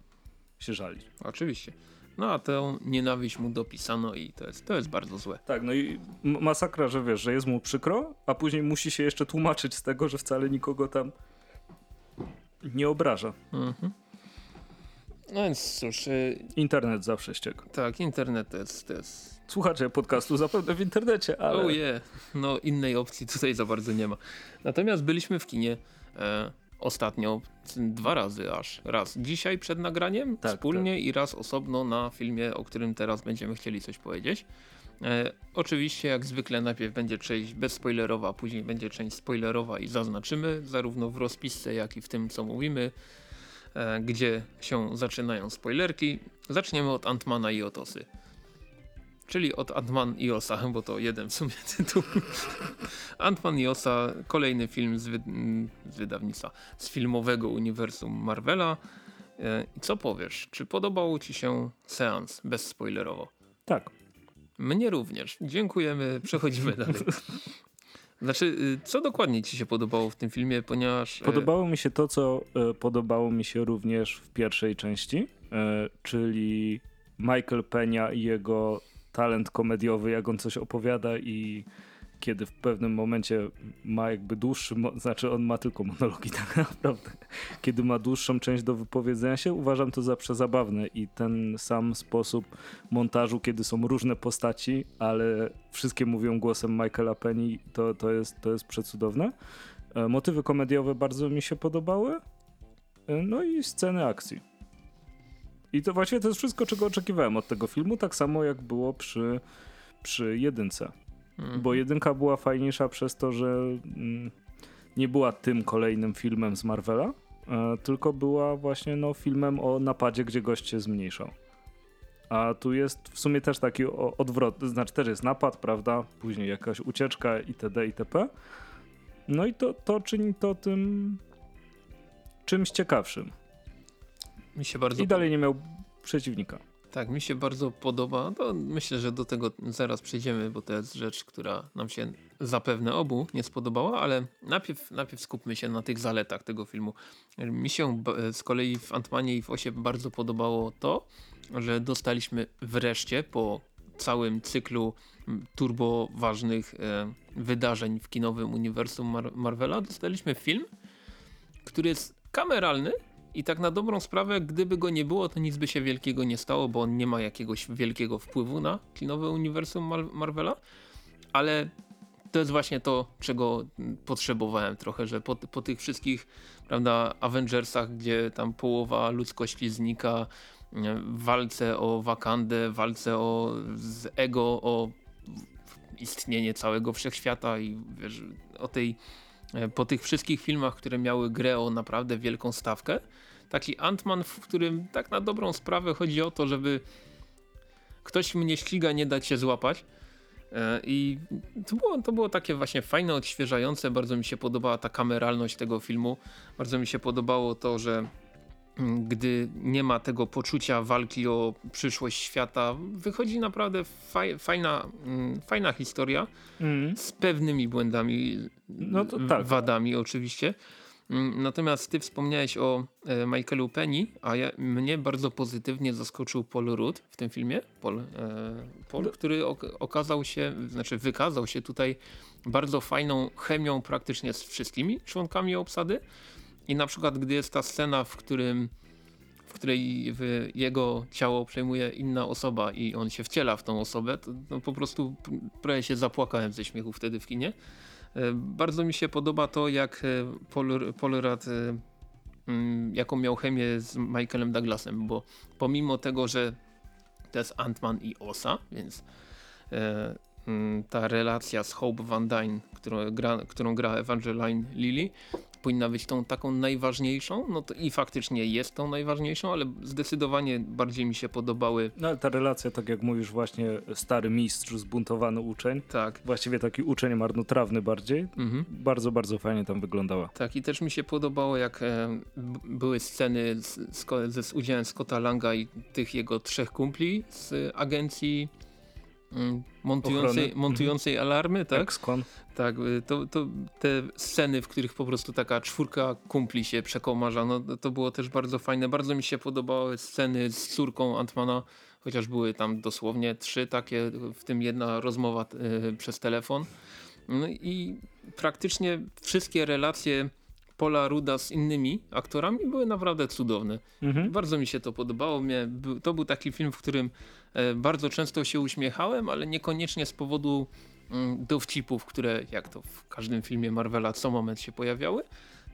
się żalić. Oczywiście. No a tę nienawiść mu dopisano i to jest, to jest bardzo złe. Tak, no i masakra, że wiesz, że jest mu przykro, a później musi się jeszcze tłumaczyć z tego, że wcale nikogo tam nie obraża. Mhm. No więc cóż... Y internet zawsze ścieka. Tak, internet to jest... To jest... Słuchacze podcastu zapewne w internecie, ale... Oh yeah. No innej opcji tutaj za bardzo nie ma. Natomiast byliśmy w kinie... E ostatnio dwa razy aż. Raz dzisiaj przed nagraniem tak, wspólnie tak. i raz osobno na filmie, o którym teraz będziemy chcieli coś powiedzieć. E, oczywiście jak zwykle najpierw będzie część bezspoilerowa, później będzie część spoilerowa i zaznaczymy zarówno w rozpisce jak i w tym co mówimy, gdzie się zaczynają spoilerki. Zaczniemy od Antmana i Otosy czyli od Ant-Man i Osa, bo to jeden w sumie tytuł. Ant-Man i Osa, kolejny film z, wy z wydawnictwa, z filmowego uniwersum Marvela. E, I co powiesz? Czy podobał Ci się seans bezspoilerowo? Tak. Mnie również. Dziękujemy. Przechodzimy dalej. Znaczy, y, co dokładnie ci się podobało w tym filmie, ponieważ... E, podobało mi się to, co e, podobało mi się również w pierwszej części, czyli Michael Penia i jego talent komediowy, jak on coś opowiada i kiedy w pewnym momencie ma jakby dłuższy, znaczy on ma tylko monologi tak naprawdę, kiedy ma dłuższą część do wypowiedzenia się, uważam to za przezabawne i ten sam sposób montażu, kiedy są różne postaci, ale wszystkie mówią głosem Michaela Penny, to, to, jest, to jest przecudowne. E, motywy komediowe bardzo mi się podobały, e, no i sceny akcji. I to właściwie to jest wszystko, czego oczekiwałem od tego filmu, tak samo jak było przy, przy jedynce. Mhm. Bo jedynka była fajniejsza przez to, że mm, nie była tym kolejnym filmem z Marvela, e, tylko była właśnie no, filmem o napadzie, gdzie gość się zmniejszał. A tu jest w sumie też taki odwrot, znaczy też jest napad, prawda? Później jakaś ucieczka itd. itp. No i to, to czyni to tym czymś ciekawszym. Mi się bardzo I dalej nie miał przeciwnika. Tak, mi się bardzo podoba. To myślę, że do tego zaraz przejdziemy, bo to jest rzecz, która nam się zapewne obu nie spodobała, ale najpierw, najpierw skupmy się na tych zaletach tego filmu. Mi się z kolei w Antmanie i w Osie bardzo podobało to, że dostaliśmy wreszcie po całym cyklu turbo ważnych e, wydarzeń w kinowym uniwersum Mar Marvela, dostaliśmy film, który jest kameralny, i tak na dobrą sprawę, gdyby go nie było, to nic by się wielkiego nie stało, bo on nie ma jakiegoś wielkiego wpływu na kinowe uniwersum Mar Marvela. Ale to jest właśnie to, czego potrzebowałem trochę, że po, po tych wszystkich prawda, Avengersach, gdzie tam połowa ludzkości znika, walce o Wakandę, walce o z ego, o istnienie całego wszechświata i wiesz, o tej, po tych wszystkich filmach, które miały grę o naprawdę wielką stawkę, taki Ant-Man, w którym tak na dobrą sprawę chodzi o to, żeby ktoś mnie ściga, nie dać się złapać. E, I to było, to było takie właśnie fajne, odświeżające. Bardzo mi się podobała ta kameralność tego filmu. Bardzo mi się podobało to, że gdy nie ma tego poczucia walki o przyszłość świata, wychodzi naprawdę faj, fajna, mm, fajna historia mm. z pewnymi błędami, no tak. wadami oczywiście. Mm, natomiast ty wspomniałeś o e, Michaelu Penny, a ja, mnie bardzo pozytywnie zaskoczył Paul Rudd w tym filmie. Paul, e, Paul który ok okazał się, znaczy wykazał się tutaj bardzo fajną chemią praktycznie z wszystkimi członkami obsady. I na przykład gdy jest ta scena, w którym w której w jego ciało przejmuje inna osoba i on się wciela w tą osobę, to, to po prostu prawie się zapłakałem ze śmiechu wtedy w kinie. E, bardzo mi się podoba to, jak e, Polrad e, mm, jaką miał chemię z Michaelem Douglasem, bo pomimo tego, że to jest Ant-Man i Osa, więc ta relacja z Hope Van Dyne, którą gra, którą gra Evangeline Lilly, powinna być tą taką najważniejszą, no to i faktycznie jest tą najważniejszą, ale zdecydowanie bardziej mi się podobały. No ale ta relacja, tak jak mówisz, właśnie stary mistrz, zbuntowany uczeń. Tak. Właściwie taki uczeń marnotrawny bardziej. Mhm. Bardzo, bardzo fajnie tam wyglądała. Tak i też mi się podobało, jak e, były sceny z, z, z udziałem Scotta Langa i tych jego trzech kumpli z agencji Mm, montującej, mhm. montującej alarmy, tak? Excon. Tak, y, to, to te sceny, w których po prostu taka czwórka kumpli się przekomarza, no to było też bardzo fajne. Bardzo mi się podobały sceny z córką Antmana, chociaż były tam dosłownie trzy takie, w tym jedna rozmowa y, przez telefon. No i praktycznie wszystkie relacje Pola Ruda z innymi aktorami były naprawdę cudowne. Mhm. Bardzo mi się to podobało. Mnie, to był taki film, w którym e, bardzo często się uśmiechałem, ale niekoniecznie z powodu mm, dowcipów, które jak to w każdym filmie Marvela co moment się pojawiały,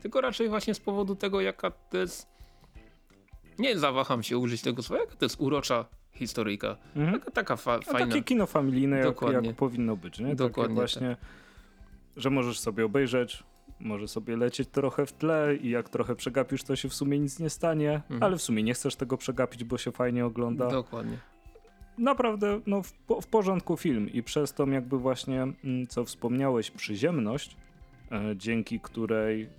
tylko raczej właśnie z powodu tego, jaka to jest nie zawaham się użyć tego słowa, jaka to jest urocza historyjka. Mhm. Taka, taka fa fajna. takie kino familijne, jak, jak, powinno być. Nie? Dokładnie. Takie właśnie, tak. że możesz sobie obejrzeć, może sobie lecieć trochę w tle i jak trochę przegapisz, to się w sumie nic nie stanie, mhm. ale w sumie nie chcesz tego przegapić, bo się fajnie ogląda. Dokładnie. Naprawdę no, w, w porządku film i przez tą jakby właśnie, mm, co wspomniałeś, przyziemność, e, dzięki której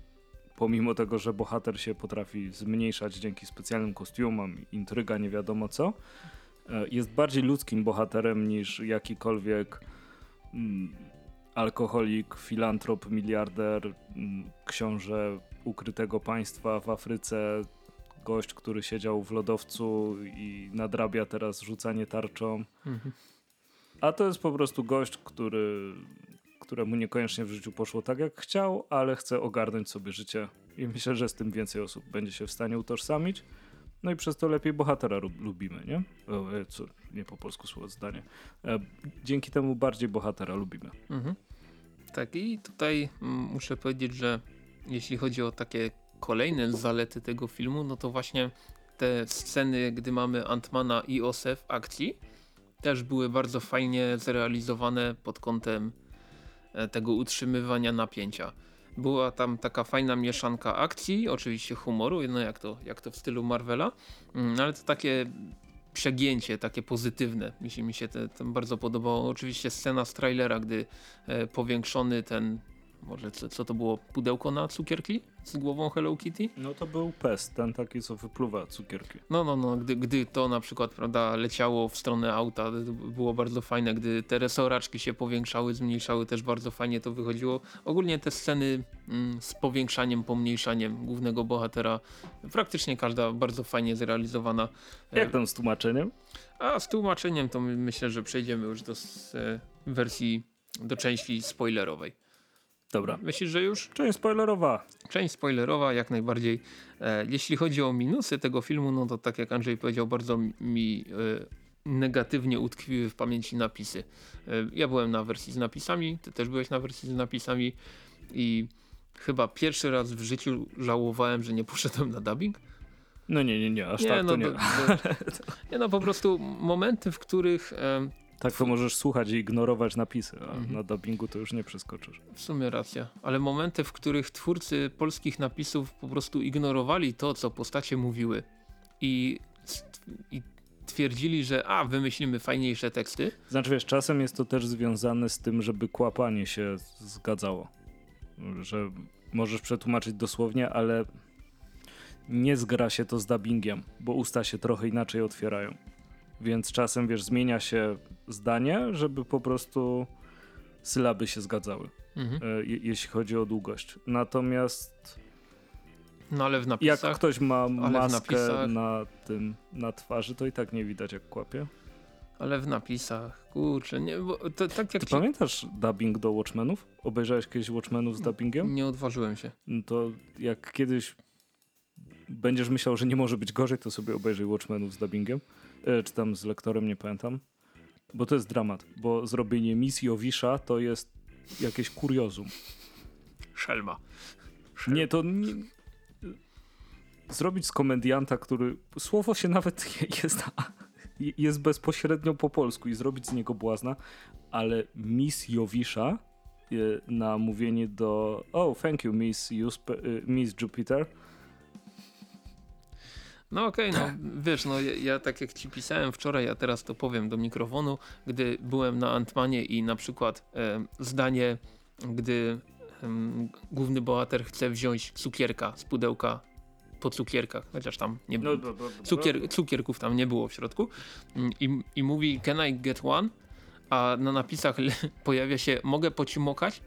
pomimo tego, że bohater się potrafi zmniejszać dzięki specjalnym kostiumom, intryga, nie wiadomo co, e, jest bardziej ludzkim bohaterem niż jakikolwiek mm, alkoholik, filantrop, miliarder, mm, książę ukrytego państwa w Afryce, gość, który siedział w lodowcu i nadrabia teraz rzucanie tarczą. Mhm. A to jest po prostu gość, który, któremu niekoniecznie w życiu poszło tak jak chciał, ale chce ogarnąć sobie życie. I myślę, że z tym więcej osób będzie się w stanie utożsamić. No i przez to lepiej bohatera lubimy, nie? O, e, co, nie po polsku słowo zdanie. E, dzięki temu bardziej bohatera lubimy. Mhm. Tak i tutaj mm, muszę powiedzieć, że jeśli chodzi o takie kolejne zalety tego filmu, no to właśnie te sceny, gdy mamy Antmana i Ose w akcji, też były bardzo fajnie zrealizowane pod kątem e, tego utrzymywania napięcia. Była tam taka fajna mieszanka akcji, oczywiście humoru, no jak to, jak to w stylu Marvela, mm, ale to takie przegięcie, takie pozytywne. Mi się, mi się te, bardzo podobało. Oczywiście scena z trailera, gdy e, powiększony ten, może co, co to było, pudełko na cukierki z głową Hello Kitty? No to był pest, ten taki co wypluwa cukierki. No, no, no, gdy, gdy to na przykład, prawda, leciało w stronę auta, było bardzo fajne, gdy te resoraczki się powiększały, zmniejszały, też bardzo fajnie to wychodziło. Ogólnie te sceny mm, z powiększaniem, pomniejszaniem głównego bohatera, praktycznie każda bardzo fajnie zrealizowana. Jak tam z tłumaczeniem? A z tłumaczeniem to myślę, że przejdziemy już do e, wersji, do części spoilerowej. Dobra. Myślisz, że już? Część spoilerowa. Część spoilerowa, jak najbardziej. E, jeśli chodzi o minusy tego filmu, no to tak jak Andrzej powiedział, bardzo mi e, negatywnie utkwiły w pamięci napisy. E, ja byłem na wersji z napisami, ty też byłeś na wersji z napisami i chyba pierwszy raz w życiu żałowałem, że nie poszedłem na dubbing. No nie, nie, nie, aż nie, tak no, to nie. Do, do, nie. No po prostu momenty, w których Tak to możesz słuchać i ignorować napisy, a mhm. na dubbingu to już nie przeskoczysz. W sumie racja, ale momenty, w których twórcy polskich napisów po prostu ignorowali to, co postacie mówiły i, i twierdzili, że a, wymyślimy fajniejsze teksty. Znaczy wiesz, czasem jest to też związane z tym, żeby kłapanie się zgadzało. Że możesz przetłumaczyć dosłownie, ale nie zgra się to z dubbingiem, bo usta się trochę inaczej otwierają. Więc czasem, wiesz, zmienia się zdanie, żeby po prostu sylaby się zgadzały, mhm. e, jeśli chodzi o długość. Natomiast no ale w napisach... Jak ktoś ma maskę na tym, na twarzy, to i tak nie widać jak kłapie. Ale w napisach, kurczę, nie, bo to, tak jak Ty ci... pamiętasz dubbing do Watchmenów? Obejrzałeś kiedyś Watchmenów z dubbingiem? Nie odważyłem się. No to jak kiedyś będziesz myślał, że nie może być gorzej, to sobie obejrzyj Watchmenów z dubbingiem. E, czy tam z lektorem, nie pamiętam. Bo to jest dramat, bo zrobienie misji Owisza to jest jakieś kuriozum. Szelma. Szelma. Nie, to nie, zrobić z komedianta, który słowo się nawet jest, jest bezpośrednio po polsku i zrobić z niego błazna, ale Miss Jowisza e, na mówienie do oh thank you Miss, e, Miss Jupiter no okej, okay, no wiesz, no ja, ja, tak jak ci pisałem wczoraj, a teraz to powiem do mikrofonu, gdy byłem na Antmanie i na przykład e, zdanie, gdy e, główny bohater chce wziąć cukierka z pudełka po cukierkach, chociaż tam nie było. No, no, no, cukier, cukierków tam nie było w środku. Mm, I, I mówi can I get one? A na napisach pojawia się mogę pocimokać?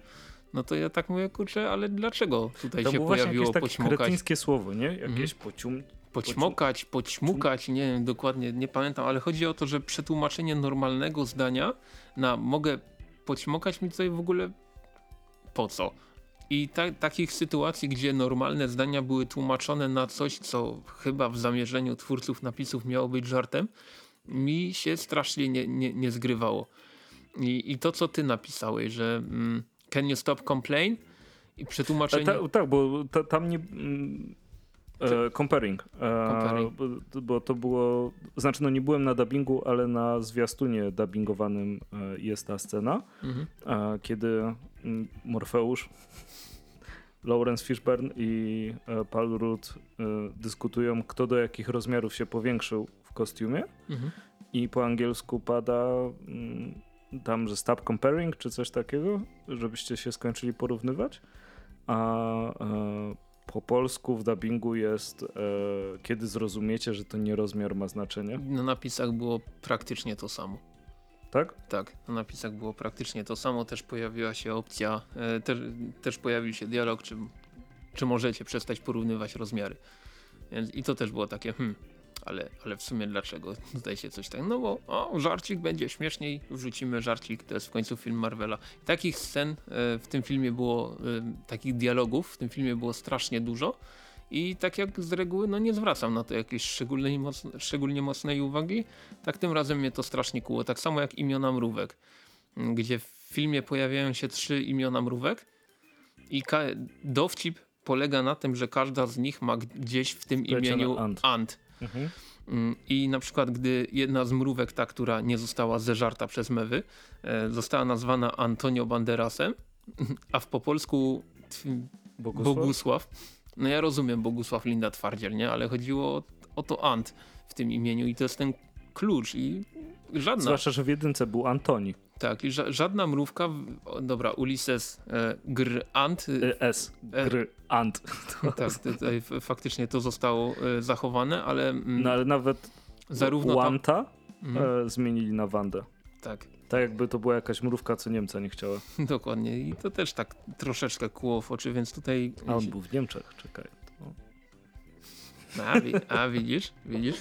No to ja tak mówię, kurczę, ale dlaczego tutaj to się pojawiło jakieś pocimokać? kretyńskie słowo, nie? Jakieś mhm. pocium... Poćmokać, poćmukać, nie wiem dokładnie, nie pamiętam, ale chodzi o to, że przetłumaczenie normalnego zdania na mogę poćmokać mi tutaj w ogóle po co? I ta, takich sytuacji, gdzie normalne zdania były tłumaczone na coś, co chyba w zamierzeniu twórców napisów miało być żartem, mi się strasznie nie, nie, nie zgrywało. I, I to, co ty napisałeś, że mm, can you stop complain? I przetłumaczenie... Ta, tak, bo ta, tam nie... Mm, e, comparing. E, comparing. Bo, to było... Znaczy, no nie byłem na dubbingu, ale na zwiastunie dubbingowanym e, jest ta scena, mhm. E, kiedy Morfeusz Lawrence Fishburne i e, Paul Rudd dyskutują, kto do jakich rozmiarów się powiększył w kostiumie. Mhm. I po angielsku pada tam, że stop comparing, czy coś takiego, żebyście się skończyli porównywać. A po polsku w dubbingu jest kiedy zrozumiecie, że to nie rozmiar ma znaczenie. Na napisach było praktycznie to samo tak? Tak, na napisach było praktycznie to samo, też pojawiła się opcja, e, też, też pojawił się dialog, czy, czy możecie przestać porównywać rozmiary. Więc, I to też było takie, hmm, ale, ale w sumie dlaczego tutaj się coś tak, no bo o, żarcik będzie śmieszniej, wrzucimy żarcik, to jest w końcu film Marvela. Takich scen e, w tym filmie było, e, takich dialogów w tym filmie było strasznie dużo i tak jak z reguły no nie zwracam na to jakiejś szczególnej, mocne, szczególnie mocnej uwagi, tak tym razem mnie to strasznie kuło. Tak samo jak imiona mrówek, gdzie w filmie pojawiają się trzy imiona mrówek i dowcip polega na tym, że każda z nich ma gdzieś w tym imieniu ant. ant. Mhm. Mm, I na przykład, gdy jedna z mrówek, ta, która nie została zeżarta przez mewy, e, została nazwana Antonio Banderasem, a w po polsku Bogusław, Bogusław no ja rozumiem Bogusław Linda Twardziel, nie? Ale chodziło o, o to Ant w tym imieniu i to jest ten klucz i żadna... Zwłaszcza, że w jedynce był Antoni. Tak, i ża żadna mrówka, o, dobra, Ulises e, Gr Ant. E, S, e, Gr Ant. Tak, tutaj faktycznie to zostało e, zachowane, ale... Mm, no ale nawet zarówno Wanta tam... Mhm. zmienili na Wandę. Tak. Tak jakby to była jakaś mrówka, co Niemca nie chciała. Dokładnie i to też tak troszeczkę kło w oczy, więc tutaj... A on był w Niemczech, czekaj. To... A, a widzisz, widzisz?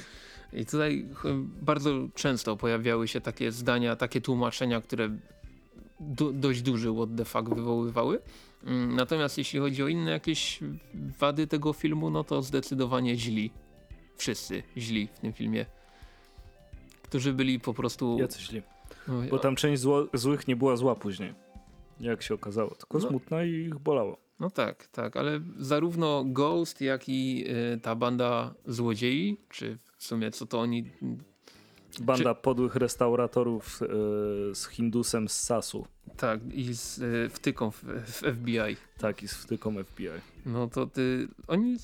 I tutaj bardzo często pojawiały się takie zdania, takie tłumaczenia, które do, dość duży what the fuck wywoływały. Mm, natomiast jeśli chodzi o inne jakieś wady tego filmu, no to zdecydowanie źli. Wszyscy źli w tym filmie. Którzy byli po prostu... Jacy źli? No, Bo tam część zło, złych nie była zła później. Jak się okazało. Tylko no, smutna i ich bolało. No tak, tak, ale zarówno Ghost, jak i y, ta banda złodziei, czy w sumie co to oni Banda Czy... podłych restauratorów yy, z Hindusem z Sasu. Tak, i z yy, wtyką w, w, FBI. Tak, i z wtyką FBI. No to ty, oni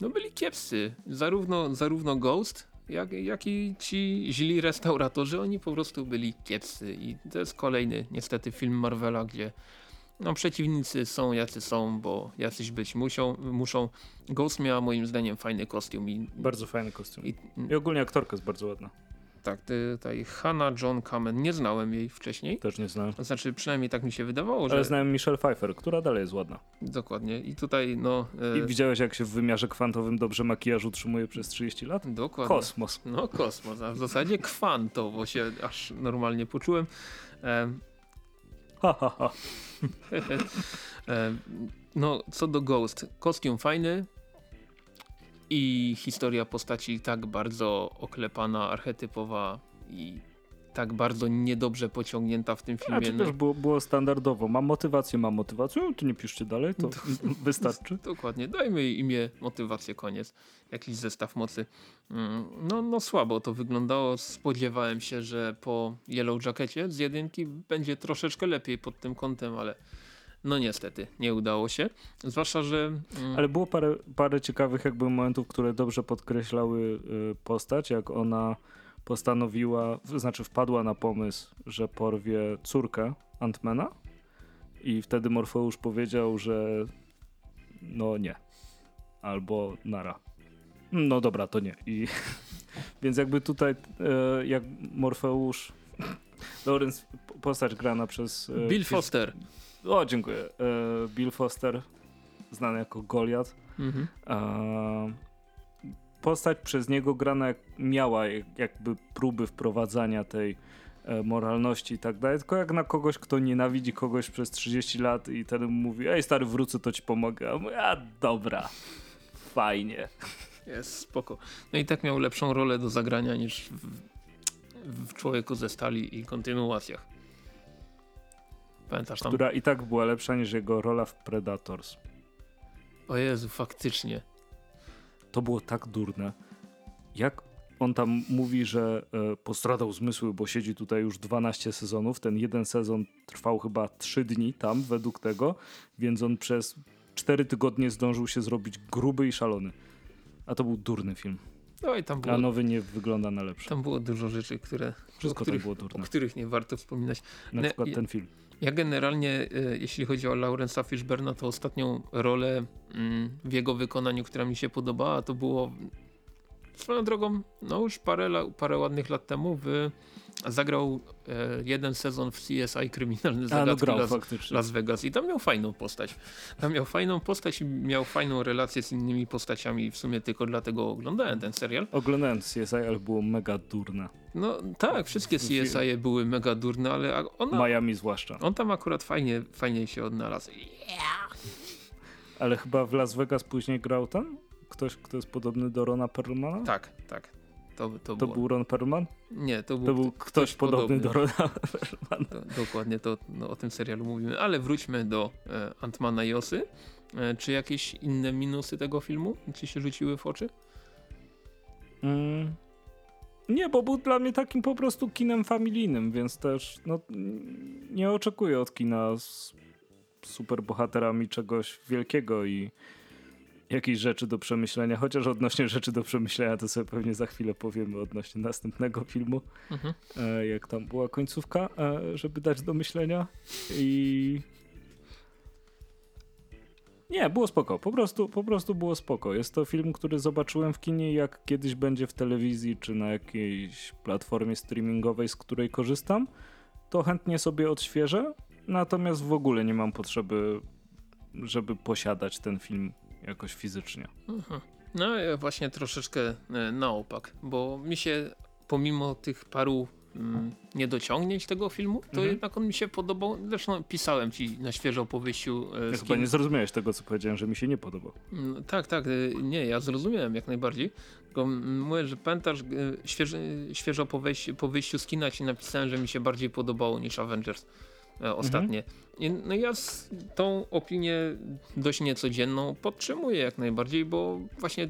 no byli kiepscy. Zarówno, zarówno Ghost, jak, jak i ci źli restauratorzy, oni po prostu byli kiepscy. I to jest kolejny niestety film Marvela, gdzie no, przeciwnicy są jacy są, bo jacyś być muszą. muszą. Ghost miała moim zdaniem fajny kostium. I, bardzo fajny kostium. I, I ogólnie aktorka jest bardzo ładna. Tak, tutaj Hannah John Kamen. Nie znałem jej wcześniej. Też nie znałem. Znaczy, przynajmniej tak mi się wydawało, że... Ale znałem Michelle Pfeiffer, która dalej jest ładna. Dokładnie. I tutaj, no... E... I widziałeś, jak się w wymiarze kwantowym dobrze makijaż utrzymuje przez 30 lat? Dokładnie. Kosmos. No, kosmos. A w zasadzie kwantowo się aż normalnie poczułem. E... E... No, co do Ghost. Kostium fajny, i historia postaci tak bardzo oklepana, archetypowa i tak bardzo niedobrze pociągnięta w tym filmie. Znaczy też było, było standardowo. Mam motywację, mam motywację, no to nie piszcie dalej, to wystarczy. Dokładnie, dajmy imię, motywację, koniec. Jakiś zestaw mocy. Mm, no, no słabo to wyglądało. Spodziewałem się, że po Yellow Jackecie z jedynki będzie troszeczkę lepiej pod tym kątem, ale no niestety, nie udało się. Zwłaszcza, że... Mm, Ale było parę, parę ciekawych jakby momentów, które dobrze podkreślały y, postać, jak ona postanowiła, znaczy wpadła na pomysł, że porwie córkę Antmana i wtedy Morfeusz powiedział, że no nie. Albo nara. No dobra, to nie. I więc jakby tutaj y, jak Morfeusz Lawrence, postać grana przez... Y, Bill Foster. O, dziękuję. E, Bill Foster, znany jako Goliath. Mhm. E, postać przez niego grana miała jakby próby wprowadzania tej e, moralności i tak dalej, tylko jak na kogoś, kto nienawidzi kogoś przez 30 lat i wtedy mówi, ej stary wrócę, to ci pomogę. A, mówię, a dobra, fajnie. Jest spoko. No i tak miał lepszą rolę do zagrania niż w, w Człowieku ze Stali i kontynuacjach. Pamiętasz tam? Która i tak była lepsza niż jego rola w Predators. O Jezu, faktycznie. To było tak durne. Jak on tam mówi, że e, postradał zmysły, bo siedzi tutaj już 12 sezonów. Ten jeden sezon trwał chyba 3 dni tam według tego, więc on przez 4 tygodnie zdążył się zrobić gruby i szalony. A to był durny film. No i tam było, A nowy nie wygląda na lepszy. Tam było dużo rzeczy, które, Wszystko o, których, było durne. o których nie warto wspominać. Na przykład ten film. Ja generalnie, e, jeśli chodzi o Laurensa Fishberna, to ostatnią rolę mm, w jego wykonaniu, która mi się podobała, to było swoją drogą, no już parę, parę ładnych lat temu w, zagrał e, jeden sezon w CSI Kryminalny Zagadki A, no Las, Las, Vegas i tam miał fajną postać. Tam miał fajną postać i miał fajną relację z innymi postaciami w sumie tylko dlatego oglądałem ten serial. Oglądałem CSI, ale było mega durne. No tak, wszystkie CSI były mega durne, ale ona, Miami zwłaszcza. On tam akurat fajnie, fajnie się odnalazł. Yeah. Ale chyba w Las Vegas później grał tam? Ktoś, kto jest podobny do Rona Perlmana? Tak, tak. To, to, to był Ron Perlman? Nie, to był, to był ktoś, ktoś podobny, podobny, do Rona Perlmana. dokładnie, to no, o tym serialu mówimy. Ale wróćmy do e, Antmana i Osy. E, czy jakieś inne minusy tego filmu ci się rzuciły w oczy? Mm. Nie, bo był dla mnie takim po prostu kinem familijnym, więc też no, nie oczekuję od kina z superbohaterami czegoś wielkiego i jakieś rzeczy do przemyślenia, chociaż odnośnie rzeczy do przemyślenia to sobie pewnie za chwilę powiemy odnośnie następnego filmu, mhm. e, jak tam była końcówka, e, żeby dać do myślenia i nie, było spoko. Po prostu, po prostu było spoko. Jest to film, który zobaczyłem w kinie, jak kiedyś będzie w telewizji czy na jakiejś platformie streamingowej, z której korzystam, to chętnie sobie odświeżę. Natomiast w ogóle nie mam potrzeby, żeby posiadać ten film jakoś fizycznie. Mhm. No ja właśnie troszeczkę e, na opak, bo mi się pomimo tych paru mm, niedociągnięć tego filmu, to mhm. jednak on mi się podobał. Zresztą pisałem ci na świeżo po wyjściu. E, ja chyba nie zrozumiałeś tego, co powiedziałem, że mi się nie podobał. Mm, tak, tak, e, nie, ja zrozumiałem jak najbardziej. Tylko mówię, że pamiętasz, świeżo, świeżo po, wyjściu, po wyjściu z kina ci napisałem, że mi się bardziej podobało niż Avengers ostatnie. Mhm. I, no ja tą opinię dość niecodzienną podtrzymuję jak najbardziej, bo właśnie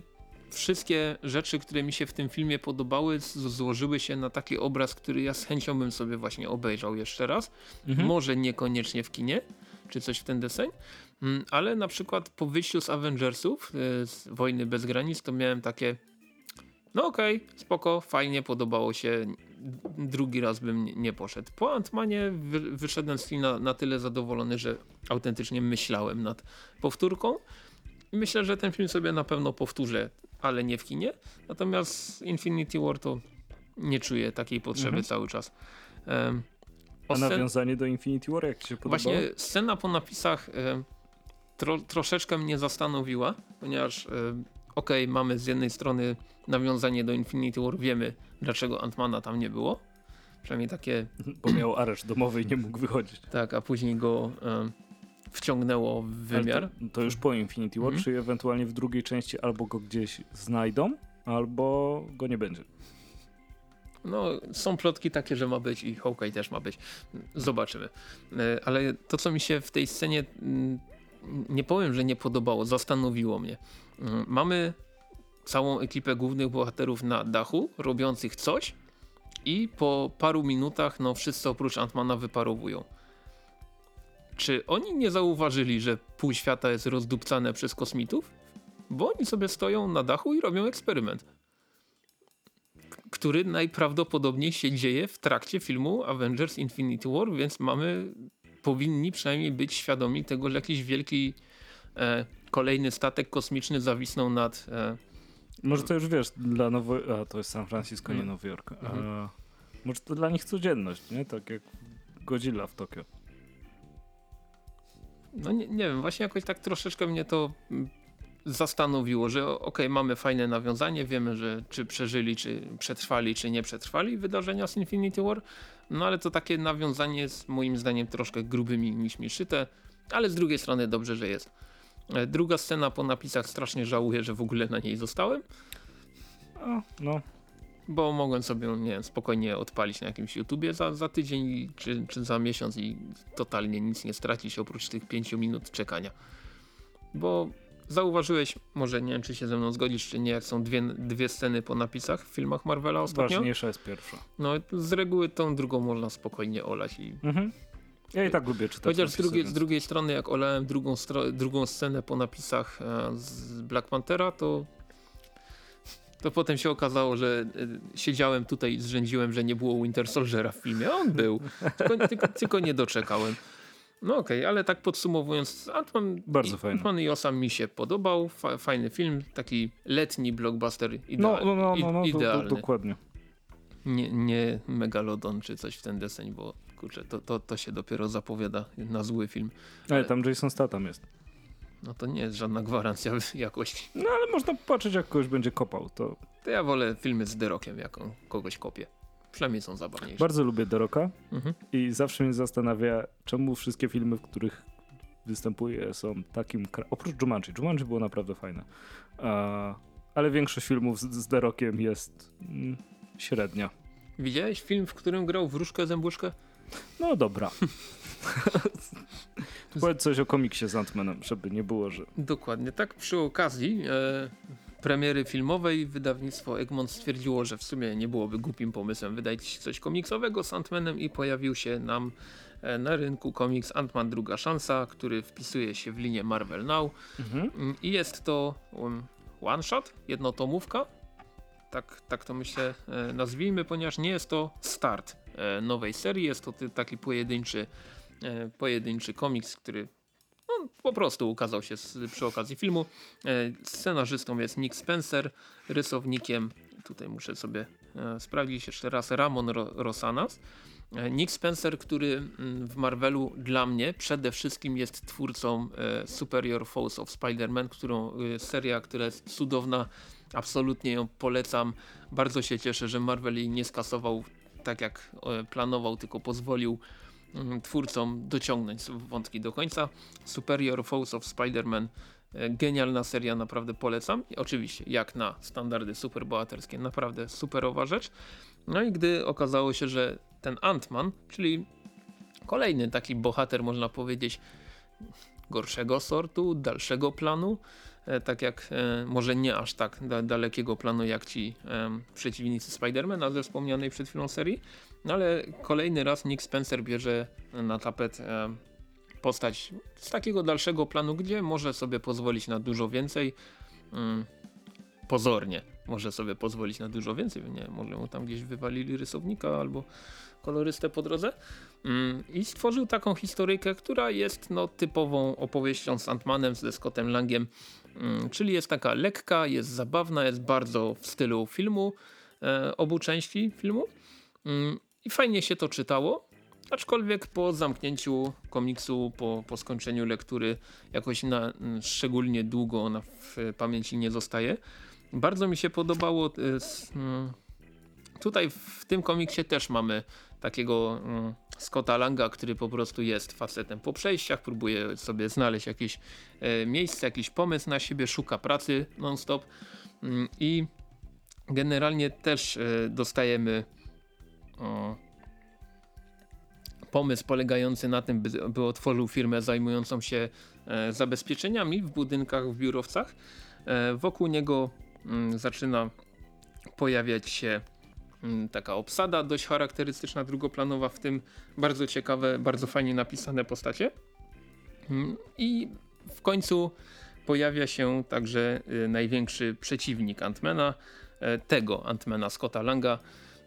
wszystkie rzeczy, które mi się w tym filmie podobały, złożyły się na taki obraz, który ja z chęcią bym sobie właśnie obejrzał jeszcze raz. Mhm. Może niekoniecznie w kinie, czy coś w ten deseń, mm, ale na przykład po wyjściu z Avengersów, e, z Wojny Bez Granic, to miałem takie no okej, okay, spoko, fajnie, podobało się, drugi raz bym nie poszedł. Po Antmanie wy, wyszedłem z filmu na, na tyle zadowolony, że autentycznie myślałem nad powtórką. I myślę, że ten film sobie na pewno powtórzę, ale nie w kinie. Natomiast Infinity War to nie czuję takiej potrzeby mhm. cały czas. Um, A nawiązanie do Infinity War jak ci się podobało? Właśnie scena po napisach um, tro, troszeczkę mnie zastanowiła, ponieważ um, okej, okay, mamy z jednej strony nawiązanie do Infinity War, wiemy dlaczego Antmana tam nie było. Przynajmniej takie... Bo miał areszt domowy i nie mógł wychodzić. Tak, a później go wciągnęło w wymiar. To, to, już po Infinity War, mhm. czy ewentualnie w drugiej części albo go gdzieś znajdą, albo go nie będzie. No, są plotki takie, że ma być i Hawkeye też ma być. Zobaczymy. E, ale to, co mi się w tej scenie mm, nie powiem, że nie podobało, zastanowiło mnie. Mm, mamy całą ekipę głównych bohaterów na dachu, robiących coś i po paru minutach no wszyscy oprócz Antmana wyparowują. Czy oni nie zauważyli, że pół świata jest rozdupcane przez kosmitów? Bo oni sobie stoją na dachu i robią eksperyment. Który najprawdopodobniej się dzieje w trakcie filmu Avengers Infinity War, więc mamy, powinni przynajmniej być świadomi tego, że jakiś wielki e, kolejny statek kosmiczny zawisnął nad... E, może to już wiesz, dla Nowo... A, to jest San Francisco, nie mhm. Nowy Jork. Mhm. może to dla nich codzienność, nie? Tak jak Godzilla w Tokio. No nie, nie wiem, właśnie jakoś tak troszeczkę mnie to mm, zastanowiło, że okej, okay, mamy fajne nawiązanie, wiemy, że czy przeżyli, czy przetrwali, czy nie przetrwali wydarzenia z Infinity War, no ale to takie nawiązanie jest moim zdaniem troszkę grubymi niż mi szyte, ale z drugiej strony dobrze, że jest. E, druga scena po napisach strasznie żałuję, że w ogóle na niej zostałem. O, no. Bo mogłem sobie, nie wiem, spokojnie odpalić na jakimś YouTubie za, za tydzień czy, czy za miesiąc i totalnie nic nie stracić oprócz tych pięciu minut czekania. Bo zauważyłeś, może nie wiem czy się ze mną zgodzisz czy nie, jak są dwie, dwie sceny po napisach w filmach Marvela ostatnio. Ważniejsza jest pierwsza. No z reguły tą drugą można spokojnie olać i mhm. Ja i tak lubię czytać Chociaż z drugiej, z drugiej strony, jak olałem drugą, drugą scenę po napisach e, z Black Panthera, to to potem się okazało, że e, siedziałem tutaj i zrzędziłem, że nie było Winter Soldiera w filmie, a on był. Tylko, tylko, tylko nie doczekałem. No okej, okay, ale tak podsumowując, Ant-Man, Bardzo fajny. Ant-Man i Osam mi się podobał. Fa fajny film, taki letni blockbuster ideal, no, no, no, no, idealny. Do, do, dokładnie. Nie, nie Megalodon czy coś w ten deseń, bo kurczę, to, to, to się dopiero zapowiada na zły film. Ale, ale tam Jason Statham jest. No to nie jest żadna gwarancja jakości. No ale można patrzeć jak kogoś będzie kopał. To, to ja wolę filmy z Derokiem, jak on kogoś kopie. Przynajmniej są zabawniejsze. Bardzo lubię Deroka mhm. i zawsze mnie zastanawia, czemu wszystkie filmy, w których występuje są takim... Oprócz Jumanji. Jumanji było naprawdę fajne. Ale większość filmów z, z Derokiem jest mm, średnia. Widziałeś film, w którym grał wróżkę zębuszkę? No dobra. Powiedz coś o komiksie z Antmanem, żeby nie było, że... Dokładnie, tak przy okazji e, premiery filmowej wydawnictwo Egmont stwierdziło, że w sumie nie byłoby głupim pomysłem wydać coś komiksowego z Antmanem i pojawił się nam e, na rynku komiks Antman Druga Szansa, który wpisuje się w linię Marvel Now mhm. i jest to um, one shot, jednotomówka, tak, tak to myślę e, nazwijmy, ponieważ nie jest to start nowej serii. Jest to taki pojedynczy, e, pojedynczy komiks, który no, po prostu ukazał się przy okazji filmu. E, scenarzystą jest Nick Spencer, rysownikiem, tutaj muszę sobie sprawdzić jeszcze raz, Ramon Rosanas. Nick Spencer, który mm, w Marvelu dla mnie przede wszystkim jest twórcą Superior Foes of Spider-Man, którą seria, która jest cudowna, absolutnie ją polecam. Bardzo się cieszę, że Marvel jej nie skasował tak jak e, planował, tylko pozwolił mm, twórcom dociągnąć wątki do końca. Superior Foes of Spider-Man e, genialna seria, naprawdę polecam. I oczywiście jak na standardy superbohaterskie, naprawdę superowa rzecz. No i gdy okazało się, że ten Ant-Man, czyli kolejny taki bohater można powiedzieć gorszego sortu, dalszego planu. E, tak jak e, może nie aż tak da, dalekiego planu jak ci e, przeciwnicy Spider-Mana ze wspomnianej przed chwilą serii, no ale kolejny raz Nick Spencer bierze na tapet postać z takiego dalszego planu, gdzie może sobie pozwolić na dużo więcej. Mm, pozornie może sobie pozwolić na dużo więcej, nie może mu tam gdzieś wywalili rysownika albo kolorystę po drodze. Mm, I stworzył taką historyjkę, która jest no, typową opowieścią z Antmanem, ze Scottem Langiem, czyli jest taka lekka, jest zabawna, jest bardzo w stylu filmu, e, obu części filmu mm, i fajnie się to czytało. Aczkolwiek po zamknięciu komiksu, po, po skończeniu lektury jakoś na, szczególnie długo ona w pamięci nie zostaje. Bardzo mi się podobało. E, tutaj w tym komiksie też mamy takiego mm, Scotta Langa, który po prostu jest facetem po przejściach, próbuje sobie znaleźć jakieś e, miejsce, jakiś pomysł na siebie, szuka pracy non-stop mm, i generalnie też e, dostajemy pomysł polegający na tym, by, by otworzył firmę zajmującą się e, zabezpieczeniami w budynkach, w biurowcach. Wokół niego mm, zaczyna pojawiać się taka obsada dość charakterystyczna, drugoplanowa, w tym bardzo ciekawe, bardzo fajnie napisane postacie. Mm, I w końcu pojawia się także y, największy przeciwnik Antmana, e, tego Antmana Scotta Langa.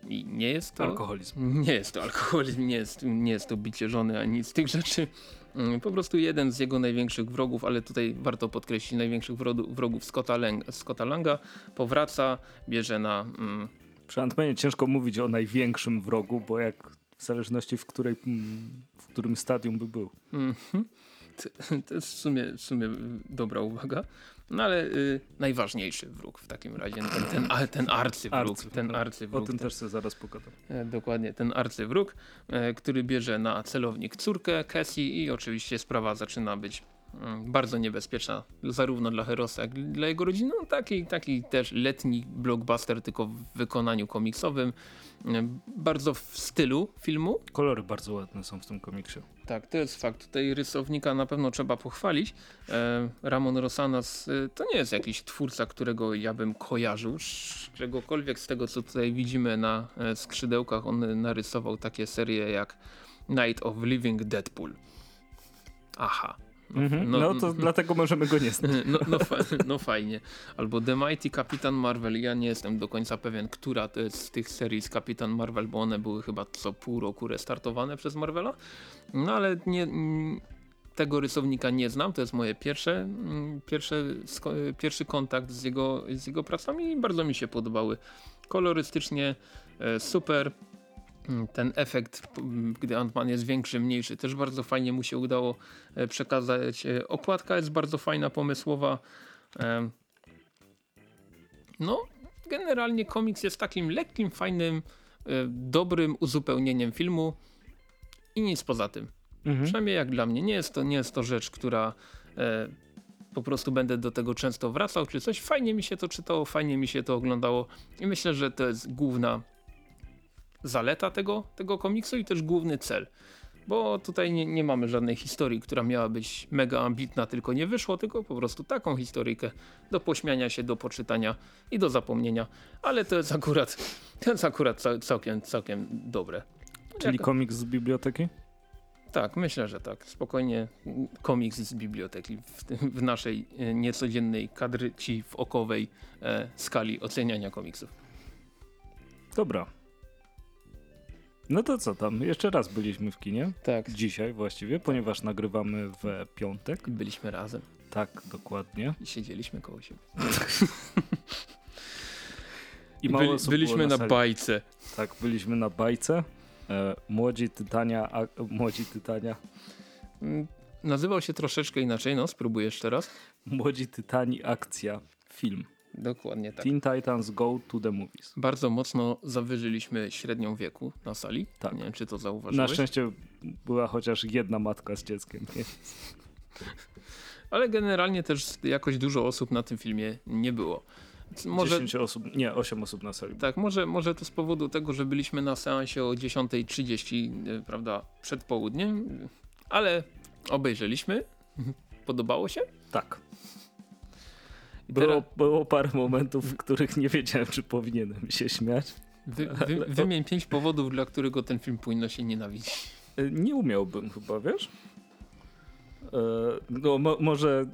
I nie jest to... Alkoholizm. Nie jest to alkoholizm, nie jest, nie jest to bicie żony ani z tych rzeczy. Mm, po prostu jeden z jego największych wrogów, ale tutaj warto podkreślić największych wrogów Scotta, Lang, Scotta Langa powraca, bierze na mm, przy Antmanie ciężko mówić o największym wrogu, bo jak w zależności w, której, w którym stadium by był. Mm -hmm. to, jest w sumie, w sumie dobra uwaga. No ale y, najważniejszy wróg w takim razie, ten, ten, ten, ten arcywróg. ten arcywróg o tym też sobie zaraz pogadam. E, dokładnie, ten arcywróg, e, który bierze na celownik córkę Cassie i oczywiście sprawa zaczyna być Mm, bardzo niebezpieczna zarówno dla Herosa jak i dla jego rodziny. No, taki, taki też letni blockbuster tylko w wykonaniu komiksowym. Mm, bardzo w stylu filmu. Kolory bardzo ładne są w tym komiksie. Tak, to jest fakt. Tutaj rysownika na pewno trzeba pochwalić. E, Ramon Rosanas e, to nie jest jakiś twórca, którego ja bym kojarzył. Czegokolwiek z tego, co tutaj widzimy na e, skrzydełkach, on narysował takie serie jak Night of Living Deadpool. Aha, Mhm. No, no, to dlatego możemy go nie znać. No, no, fa no, fajnie. Albo The Mighty Kapitan Marvel. Ja nie jestem do końca pewien, która to jest z tych serii z Kapitan Marvel, bo one były chyba co pół roku restartowane przez Marvela. No ale nie, tego rysownika nie znam. To jest moje pierwsze, pierwsze pierwszy kontakt z jego, z jego pracami i bardzo mi się podobały. Kolorystycznie e, super. Ten efekt, gdy Ant-Man jest większy, mniejszy, też bardzo fajnie mu się udało e, przekazać. E, okładka jest bardzo fajna, pomysłowa. E, no, generalnie komiks jest takim lekkim, fajnym, dobrym uzupełnieniem filmu i nic poza tym. Mhm. Przynajmniej jak dla mnie. Nie jest to, nie jest to rzecz, która po prostu będę do tego często wracał czy coś. Fajnie mi się to czytało, fajnie mi się to oglądało i myślę, że to jest główna zaleta tego, tego komiksu i też główny cel. Bo tutaj nie, nie mamy żadnej historii, która miała być mega ambitna, tylko nie wyszło, tylko po prostu taką historyjkę do pośmiania się, do poczytania i do zapomnienia. Ale to jest akurat, to jest akurat całkiem, całkiem dobre. Czyli Jak... komiks z biblioteki? Tak, myślę, że tak. Spokojnie komiks z biblioteki w, w naszej e, niecodziennej kadry ci w okowej e, skali oceniania komiksów. Dobra, no to co tam? Jeszcze raz byliśmy w kinie. Tak. Dzisiaj właściwie, ponieważ nagrywamy w piątek. Byliśmy razem. Tak, dokładnie. I siedzieliśmy koło siebie. I, I byli, byliśmy na, na bajce. Tak, byliśmy na bajce. E, młodzi Tytania, a, młodzi Tytania. Mm, nazywał się troszeczkę inaczej, no spróbuję jeszcze raz. Młodzi Tytani akcja, film. Dokładnie tak. Teen Titans Go to the Movies. Bardzo mocno zawyżyliśmy średnią wieku na sali. Tak. Nie wiem, czy to zauważyłeś. Na szczęście była chociaż jedna matka z dzieckiem. Nie? Ale generalnie też jakoś dużo osób na tym filmie nie było. Może, 10 osób, nie, 8 osób na sali. Tak, może, może to z powodu tego, że byliśmy na seansie o 10.30, e, prawda, przed południem, ale obejrzeliśmy Podobało się? Tak. Było, było parę momentów, w których nie wiedziałem, czy powinienem się śmiać. Wy, wy, wymień pięć powodów, dla którego ten film powinno się nienawidzić. E, nie umiałbym chyba, wiesz? E, no mo może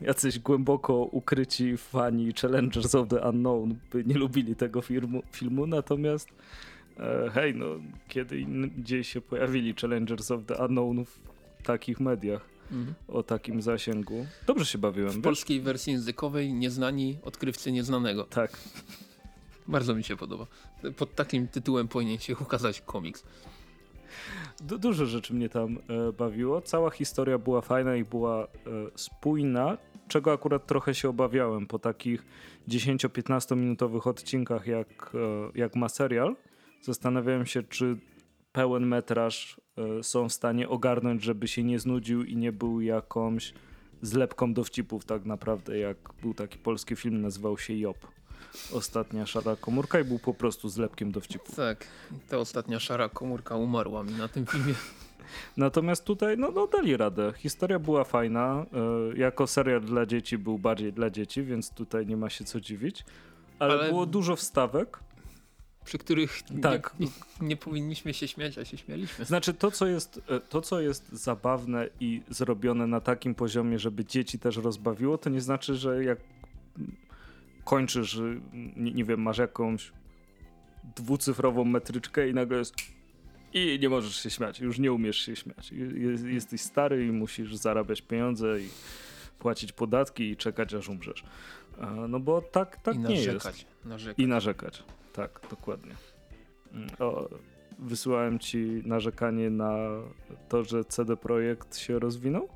jacyś głęboko ukryci fani Challengers of the Unknown by nie lubili tego filmu, filmu natomiast e, hej, no kiedy indziej się pojawili Challengers of the Unknown w takich mediach mhm. o takim zasięgu. Dobrze się bawiłem. W wiesz? polskiej wersji językowej Nieznani odkrywcy nieznanego. Tak. Bardzo mi się podoba. Pod takim tytułem powinien się ukazać komiks. Du dużo rzeczy mnie tam e, bawiło. Cała historia była fajna i była e, spójna, czego akurat trochę się obawiałem po takich 10-15 minutowych odcinkach jak, e, jak ma serial. Zastanawiałem się, czy pełen metraż e, są w stanie ogarnąć, żeby się nie znudził i nie był jakąś zlepką dowcipów tak naprawdę, jak był taki polski film, nazywał się Job ostatnia szara komórka i był po prostu zlepkiem dowcipów. Tak, ta ostatnia szara komórka umarła mi na tym filmie. Natomiast tutaj no, no dali radę. Historia była fajna. E, jako serial dla dzieci był bardziej dla dzieci, więc tutaj nie ma się co dziwić. Ale, Ale... było dużo wstawek. Przy których tak. nie, nie, nie, powinniśmy się śmiać, a się śmialiśmy. Znaczy to co, jest, e, to, co jest zabawne i zrobione na takim poziomie, żeby dzieci też rozbawiło, to nie znaczy, że jak kończysz, y, nie, nie wiem, masz jakąś dwucyfrową metryczkę i nagle jest i nie możesz się śmiać, już nie umiesz się śmiać. Jesteś stary i musisz zarabiać pieniądze i płacić podatki i czekać aż umrzesz. No bo tak, tak I nie jest. Narzekać. I narzekać. Tak, dokładnie. Mm, o, wysyłałem ci narzekanie na to, że CD Projekt się rozwinął?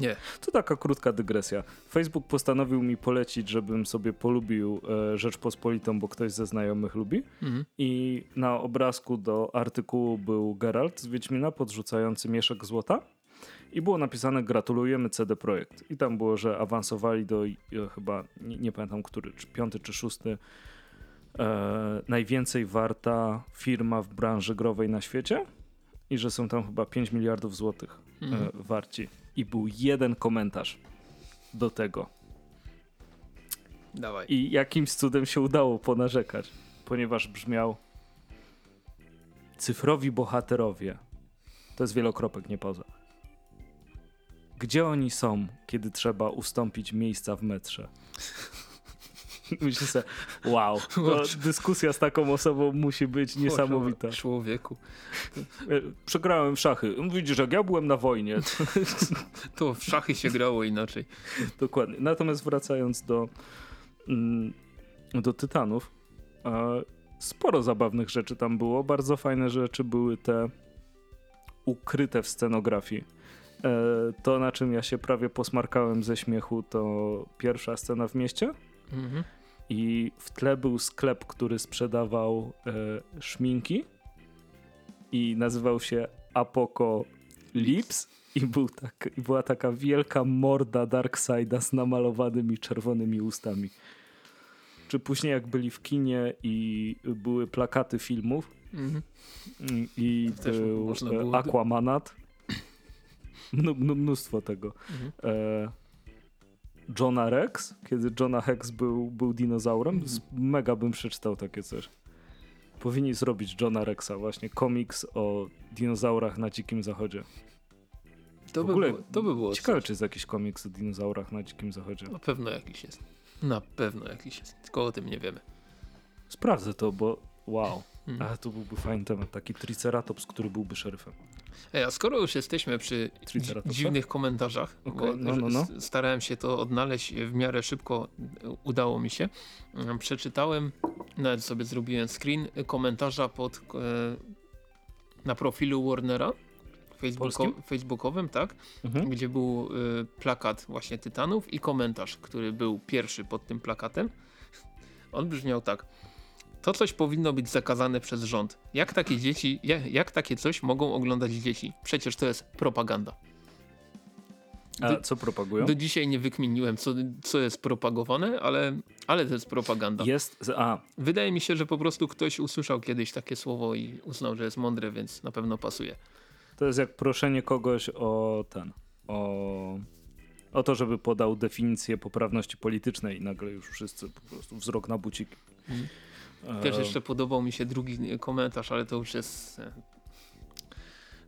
Nie. To taka krótka dygresja. Facebook postanowił mi polecić, żebym sobie polubił e, Rzeczpospolitą, bo ktoś ze znajomych lubi. Mhm. I na obrazku do artykułu był Geralt z Wiedźmina podrzucający mieszek złota. I było napisane gratulujemy CD Projekt. I tam było, że awansowali do e, chyba, nie, nie, pamiętam który, czy piąty czy szósty e, najwięcej warta firma w branży growej na świecie. I że są tam chyba 5 miliardów złotych e, mhm. warci i był jeden komentarz do tego. Dawaj. I jakimś cudem się udało ponarzekać, ponieważ brzmiał cyfrowi bohaterowie. To jest wielokropek, nie poza. Gdzie oni są, kiedy trzeba ustąpić miejsca w metrze? Myślę sobie, wow, dyskusja z taką osobą musi być niesamowita. Człowieku. E, przegrałem w szachy. Widzisz, jak ja byłem na wojnie. To w szachy się grało inaczej. Dokładnie. Natomiast wracając do, mm, do Tytanów, sporo zabawnych rzeczy tam było. Bardzo fajne rzeczy były te ukryte w scenografii. E, to, na czym ja się prawie posmarkałem ze śmiechu, to pierwsza scena w mieście. Mhm i w tle był sklep, który sprzedawał e, szminki i nazywał się Apoko Lips i był tak, była taka wielka morda Darkseida z namalowanymi czerwonymi ustami. Czy później jak byli w kinie i były plakaty filmów -hmm. i Też był e, Aquamanat, mnóstwo tego. -hmm. e, Johna Rex, kiedy Johna Hex był, był dinozaurem. Mm. Mega bym przeczytał takie coś. Powinni zrobić Johna Rexa, właśnie komiks o dinozaurach na dzikim zachodzie. To, by, ogóle, było, to by było Ciekawe, coś. czy jest jakiś komiks o dinozaurach na dzikim zachodzie. Na pewno jakiś jest. Na pewno jakiś jest. Tylko o tym nie wiemy. Sprawdzę to, bo wow. Hmm. A to byłby fajny temat. Taki Triceratops, który byłby szeryfem. A skoro już jesteśmy przy dziwnych komentarzach, okay, no, no, no. starałem się to odnaleźć w miarę szybko, udało mi się. Mm, przeczytałem, nawet sobie zrobiłem screen komentarza pod e, na profilu Warnera Facebooko facebookowym, tak, mhm. gdzie był e, plakat właśnie Tytanów i komentarz, który był pierwszy pod tym plakatem. On brzmiał tak. To coś powinno być zakazane przez rząd. Jak takie dzieci, jak, jak takie coś mogą oglądać dzieci? Przecież to jest propaganda. A co propagują? Do dzisiaj nie wykminiłem, co, co jest propagowane, ale, ale to jest propaganda. Jest, a. Wydaje mi się, że po prostu ktoś usłyszał kiedyś takie słowo i uznał, że jest mądre, więc na pewno pasuje. To jest jak proszenie kogoś o ten, o o to, żeby podał definicję poprawności politycznej i nagle już wszyscy po prostu wzrok na buciki. Mhm. Też jeszcze podobał mi się drugi komentarz, ale to już jest e,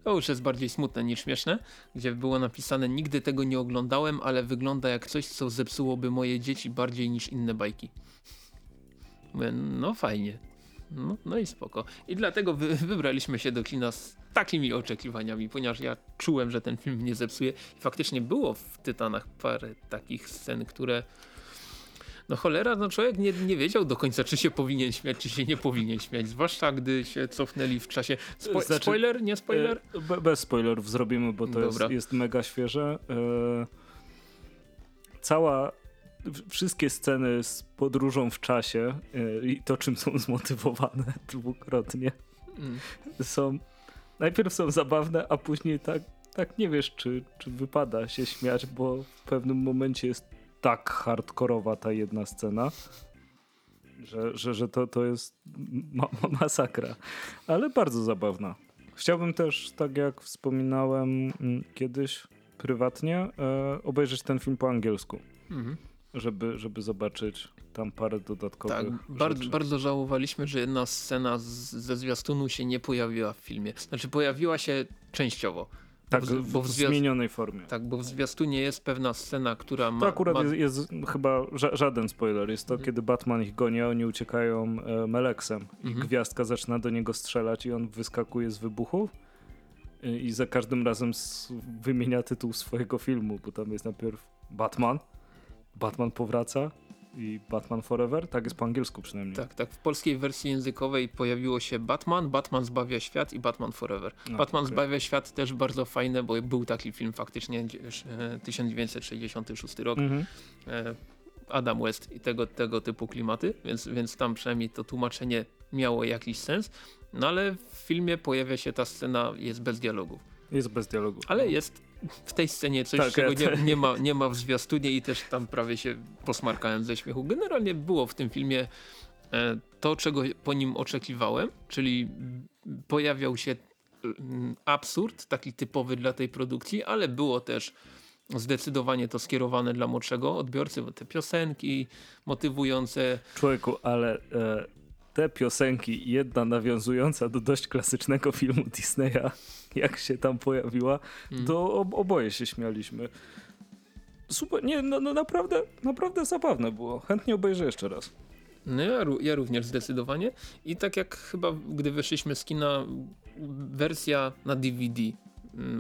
to już jest bardziej smutne niż śmieszne, gdzie było napisane nigdy tego nie oglądałem, ale wygląda jak coś, co zepsułoby moje dzieci bardziej niż inne bajki. Mówię, no fajnie. No, no i spoko. I dlatego wy, wybraliśmy się do kina z takimi oczekiwaniami, ponieważ ja czułem, że ten film nie zepsuje. I faktycznie było w Tytanach parę takich scen, które no cholera, no człowiek nie, nie wiedział do końca, czy się powinien śmiać, czy się nie powinien śmiać. Zwłaszcza gdy się cofnęli w czasie. Spo znaczy, spoiler, nie spoiler? E, bez spoilerów zrobimy, bo to jest, jest, mega świeże. E, cała wszystkie sceny z podróżą w czasie e, i to, czym są zmotywowane dwukrotnie, mm. są najpierw są zabawne, a później tak, tak nie wiesz, czy, czy wypada się śmiać, bo w pewnym momencie jest tak hardkorowa ta jedna scena, że, że, że to, to jest ma, ma masakra, ale bardzo zabawna. Chciałbym też, tak jak wspominałem mm, kiedyś prywatnie, e, obejrzeć ten film po angielsku. Mhm. Żeby, żeby zobaczyć tam parę dodatkowych Tak, bardzo, bardzo żałowaliśmy, że jedna scena z, ze zwiastunu się nie pojawiła w filmie. Znaczy pojawiła się częściowo. Tak, bo w, bo w, w zmienionej formie. Tak, bo w zwiastunie jest pewna scena, która ma... To akurat ma... Jest, jest, chyba ża żaden spoiler. Jest to, mhm. kiedy Batman ich goni, a oni uciekają e, Meleksem i mhm. Gwiazdka zaczyna do niego strzelać i on wyskakuje z wybuchów i, i za każdym razem wymienia tytuł swojego filmu, bo tam jest najpierw Batman, Batman powraca, i Batman Forever, tak jest po angielsku przynajmniej. Tak, tak. W polskiej wersji językowej pojawiło się Batman, Batman zbawia świat i Batman Forever. No, Batman okay. zbawia świat też bardzo fajne, bo był taki film faktycznie 1966 rok. Mm -hmm. Adam West i tego, tego typu klimaty, więc, więc tam przynajmniej to tłumaczenie miało jakiś sens. No ale w filmie pojawia się ta scena, jest bez dialogów. Jest bez dialogu. Ale jest w tej scenie coś, tak, czego nie, nie, ma, nie ma w zwiastunie i też tam prawie się posmarkałem ze śmiechu. Generalnie było w tym filmie e, to, czego po nim oczekiwałem, czyli pojawiał się mm, absurd, taki typowy dla tej produkcji, ale było też zdecydowanie to skierowane dla młodszego odbiorcy, bo te piosenki motywujące. Człowieku, ale e, te piosenki, jedna nawiązująca do dość klasycznego filmu Disneya, jak się tam pojawiła, hmm. to oboje się śmialiśmy. Super, nie, no, no, naprawdę, naprawdę zabawne było. Chętnie obejrzę jeszcze raz. No ja, ja, również zdecydowanie i tak jak chyba gdy wyszliśmy z kina wersja na DVD Mm,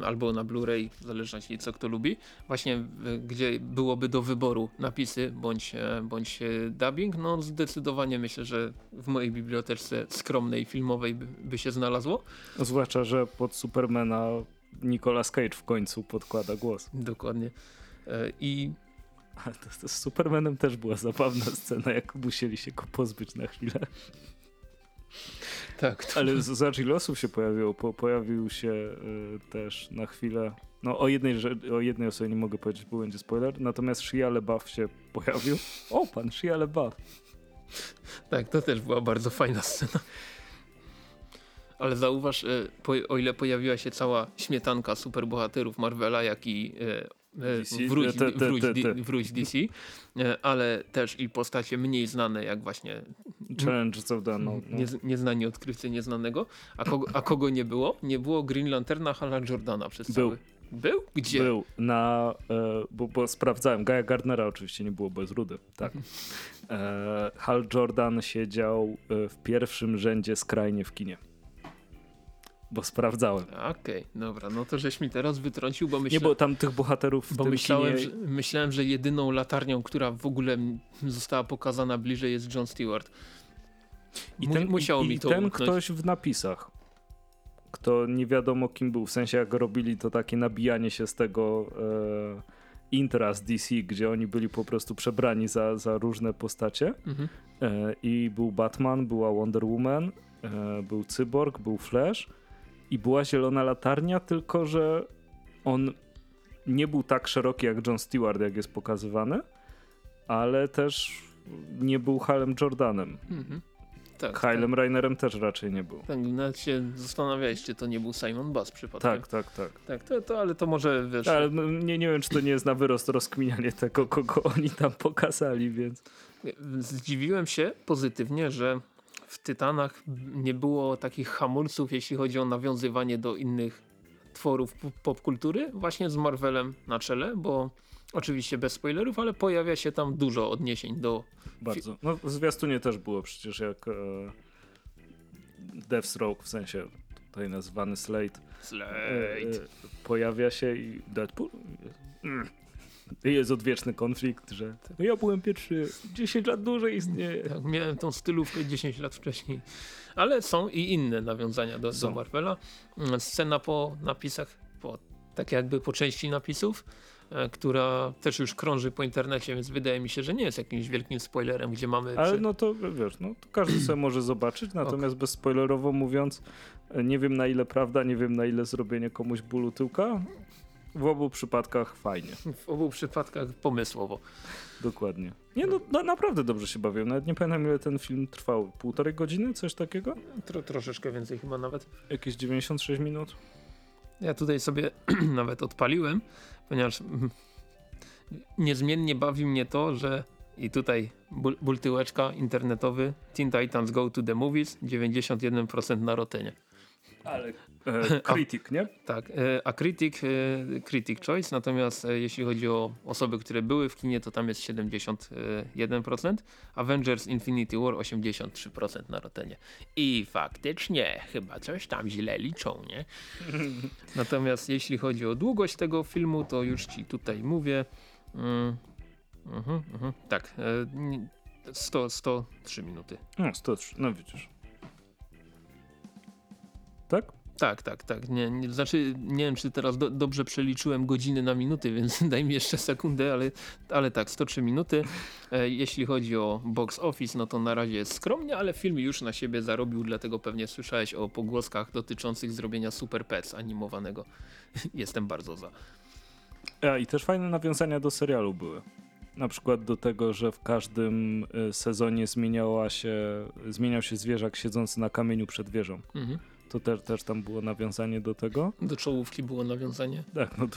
albo na Blu-ray, w zależności co kto lubi, właśnie gdzie byłoby do wyboru napisy bądź, e, bądź e, dubbing, no zdecydowanie myślę, że w mojej bibliotece skromnej, filmowej by, by się znalazło. Zwłaszcza, że pod Supermana Nicolas Cage w końcu podkłada głos. Dokładnie. E, I ale to, to z Supermanem też była zabawna scena, jak musieli się go pozbyć na chwilę. Tak. To... Ale z ile osób się pojawiło? Po, pojawił się y, też na chwilę. No o jednej, o jednej osobie nie mogę powiedzieć, bo będzie spoiler. Natomiast Shia LeBuff się pojawił. O, pan Shia LeBuff. Tak, to też była bardzo fajna scena. Ale zauważ, y, po, o ile pojawiła się cała śmietanka superbohaterów Marvela, jak i y, DC? Wróć, te, te, te, te. wróć DC, ale też i postacie mniej znane, jak właśnie Challenge the no, no. Nie, Nieznani odkrywcy nieznanego. A kogo, a kogo nie było? Nie było Green Lanterna Hala Jordana przez Był. cały... Był? Gdzie? Był. Na, e, bo, bo, sprawdzałem. Gaja Gardnera oczywiście nie było bez rudy. Tak. E, Hal Jordan siedział e, w pierwszym rzędzie skrajnie w kinie bo sprawdzałem. Okej, okay, dobra, no to żeś mi teraz wytrącił, bo myślałem... Nie, bo tam tych bohaterów w bo myślałem, że, myślałem, że jedyną latarnią, która w ogóle została pokazana bliżej jest John Stewart. I ten, Musiało i, mi to ten ktoś w napisach, kto nie wiadomo kim był, w sensie jak robili to takie nabijanie się z tego e, intra z DC, gdzie oni byli po prostu przebrani za, za różne postacie mhm. e, i był Batman, była Wonder Woman, e, był Cyborg, był Flash i była zielona latarnia, tylko że on nie był tak szeroki jak John Stewart, jak jest pokazywany, ale też nie był Halem Jordanem. Mhm. tak. Kylem tak. Rainerem też raczej nie był. Tak, nawet się zastanawiałeś, czy to nie był Simon Bass przypadkiem. Tak, tak, tak. Tak, to, to ale to może wiesz... Ale no, nie, nie wiem, czy to nie jest na wyrost rozkminianie tego, kogo oni tam pokazali, więc... Zdziwiłem się pozytywnie, że w Tytanach nie było takich hamulców, jeśli chodzi o nawiązywanie do innych tworów popkultury, właśnie z Marvelem na czele, bo oczywiście bez spoilerów, ale pojawia się tam dużo odniesień do... Bardzo. No w zwiastunie też było przecież jak e, Deathstroke, w sensie tutaj nazwany Slate, Slate. E, e, pojawia się i Deadpool... Mm jest odwieczny konflikt, że no ja byłem pierwszy, 10 lat dłużej istnieje. Tak, miałem tą stylówkę 10 lat wcześniej. Ale są i inne nawiązania do, do Marvela. Scena po napisach, po, tak jakby po części napisów, e, która też już krąży po internecie, więc wydaje mi się, że nie jest jakimś wielkim spoilerem, gdzie mamy... Ale przy... no to wiesz, no, to każdy sobie może zobaczyć, natomiast okay. bezspoilerowo mówiąc, e, nie wiem na ile prawda, nie wiem na ile zrobienie komuś bólu tyłka, w obu przypadkach fajnie. W obu przypadkach pomysłowo. Dokładnie. Nie no, no, naprawdę dobrze się bawię. Nawet nie pamiętam ile ten film trwał. Półtorej godziny? Coś takiego? Tro, troszeczkę więcej chyba nawet. Jakieś 96 minut? Ja tutaj sobie nawet odpaliłem, ponieważ niezmiennie bawi mnie to, że i tutaj ból, internetowy Teen Titans Go to the Movies 91% na rotenie. Ale e, Critic, nie? Tak, e, a Critic, e, Critic Choice, natomiast e, jeśli chodzi o osoby, które były w kinie, to tam jest 71%, Avengers Infinity War 83% na rotenie. I faktycznie, chyba coś tam źle liczą, nie? Natomiast jeśli chodzi o długość tego filmu, to już ci tutaj mówię. Mm, uh -huh, uh -huh, tak, 100, 103 minuty. No, 103, no widzisz tak? Tak, tak, tak. Nie, nie, znaczy, nie wiem, czy teraz do, dobrze przeliczyłem godziny na minuty, więc daj mi jeszcze sekundę, ale, ale tak, 103 minuty. E, jeśli chodzi o box office, no to na razie jest skromnie, ale film już na siebie zarobił, dlatego pewnie słyszałeś o pogłoskach dotyczących zrobienia Super Pets animowanego. Jestem bardzo za. A, I też fajne nawiązania do serialu były. Na przykład do tego, że w każdym e, sezonie zmieniała się, zmieniał się zwierzak siedzący na kamieniu przed wieżą. Mhm to też, też tam było nawiązanie do tego. Do czołówki było nawiązanie? Tak, no do,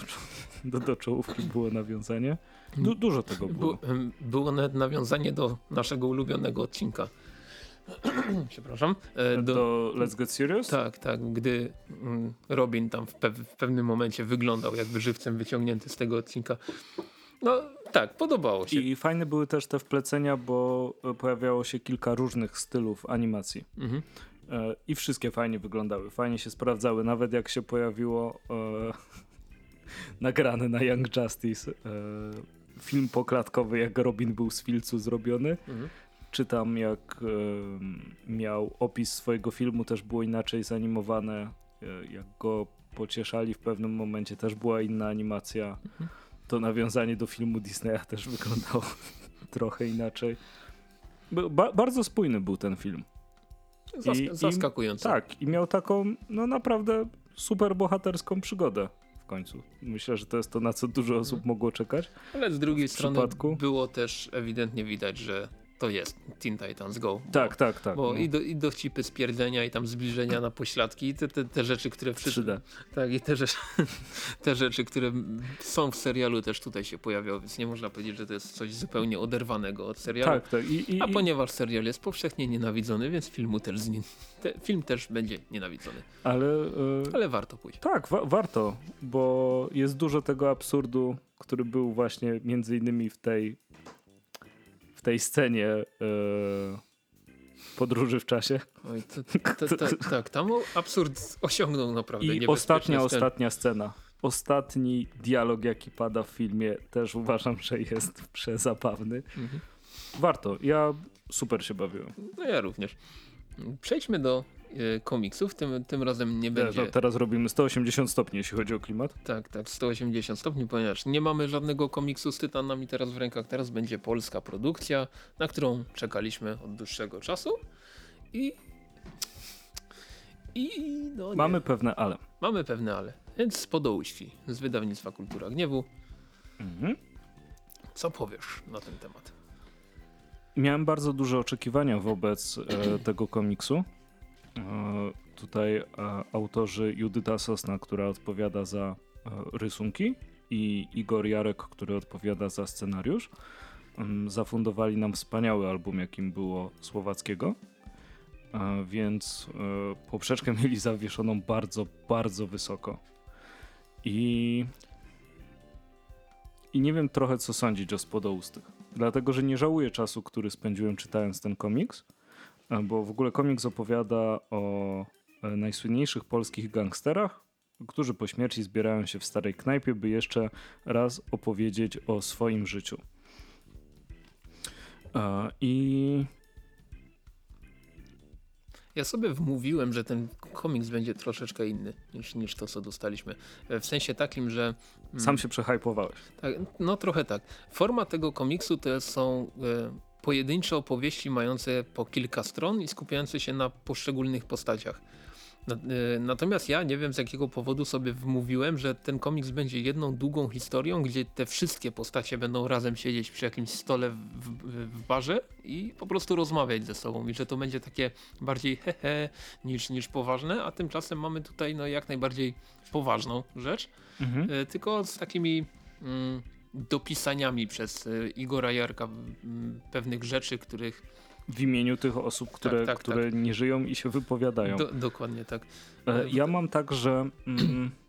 do, do czołówki było nawiązanie. Du, dużo tego było. Było nawet nawiązanie do naszego ulubionego odcinka. Przepraszam. E, do, do, Let's Get Serious? Tak, tak. Gdy mm, Robin tam w, pe w pewnym momencie wyglądał jakby żywcem wyciągnięty z tego odcinka. No tak, podobało się. I fajne były też te wplecenia, bo pojawiało się kilka różnych stylów animacji. Mhm. E, i wszystkie fajnie wyglądały, fajnie się sprawdzały, nawet jak się pojawiło e, nagrany na Young Justice e, film poklatkowy, jak Robin był z filcu zrobiony, mhm. czy tam jak miał opis swojego filmu, też było inaczej zanimowane, jak go pocieszali w pewnym momencie, też była inna animacja. Mhm. To nawiązanie do filmu Disneya też wyglądało trochę inaczej. Ba bardzo spójny był ten film. I, zaskakujące. I, tak, i miał taką, no naprawdę super bohaterską przygodę w końcu. Myślę, że to jest to, na co dużo osób mhm. mogło czekać. Ale z drugiej strony przypadku. było też ewidentnie widać, że to jest Teen Titans Go. Tak, bo, tak, tak. Bo no. i, do, i dowcipy spierdzenia i tam zbliżenia na pośladki, te, te, te rzeczy, które w 3D. Tak, i te rzeczy, te rzeczy, które są w serialu też tutaj się pojawiają, więc nie można powiedzieć, że to jest coś zupełnie oderwanego od serialu. Tak, tak. I, i, A ponieważ serial jest powszechnie nienawidzony, więc filmu też znie, te, film też będzie nienawidzony. Ale, yy, Ale warto pójść. Tak, wa warto, bo jest dużo tego absurdu, który był właśnie między innymi w tej tej scenie e, podróży w czasie. Oj, to, to, to, tak, tam absurd osiągnął naprawdę I ostatnia, ostatnia scena. Ostatni dialog, jaki pada w filmie, też uważam, że jest przezabawny. Mhm. Warto. Ja super się bawiłem. No ja również. Przejdźmy do komiksów. Tym, tym razem nie będzie. Teraz, teraz robimy 180 stopni, jeśli chodzi o klimat. Tak, tak, 180 stopni, ponieważ nie mamy żadnego komiksu z Tytanami teraz w rękach. Teraz będzie polska produkcja, na którą czekaliśmy od dłuższego czasu. I. I. No mamy pewne ale. Mamy pewne ale. Więc z Podołyści z wydawnictwa Kultura Gniewu. Mhm. Co powiesz na ten temat? miałem bardzo duże oczekiwania wobec e, tego komiksu. E, tutaj e, autorzy Judyta Sosna, która odpowiada za e, rysunki i Igor Jarek, który odpowiada za scenariusz, mm, zafundowali nam wspaniały album, jakim było Słowackiego. Więc poprzeczkę mieli zawieszoną bardzo, bardzo wysoko. I, I nie wiem trochę co sądzić o Spodoustych. Dlatego, że nie żałuję czasu, który spędziłem czytając ten komiks, bo w ogóle komiks opowiada o najsłynniejszych polskich gangsterach, którzy po śmierci zbierają się w starej knajpie, by jeszcze raz opowiedzieć o swoim życiu. I ja sobie wmówiłem, że ten komiks będzie troszeczkę inny niż, niż to, co dostaliśmy. W sensie takim, że... Mm, Sam się przehajpowałeś. Tak, no trochę tak. Forma tego komiksu to są e, pojedyncze opowieści mające po kilka stron i skupiające się na poszczególnych postaciach. Y, natomiast ja nie wiem z jakiego powodu sobie wmówiłem, że ten komiks będzie jedną długą historią, gdzie te wszystkie postacie będą razem siedzieć przy jakimś stole w, w, barze i po prostu rozmawiać ze sobą i że to będzie takie bardziej hehe niż, niż poważne, a tymczasem mamy tutaj no jak najbardziej poważną rzecz, mhm. Y, tylko z takimi mm, dopisaniami przez y, Igora Jarka pewnych rzeczy, których w imieniu tych osób, które, tak, tak, które tak. nie żyją i się wypowiadają. Do, dokładnie tak. E, ja mam tak, że mm,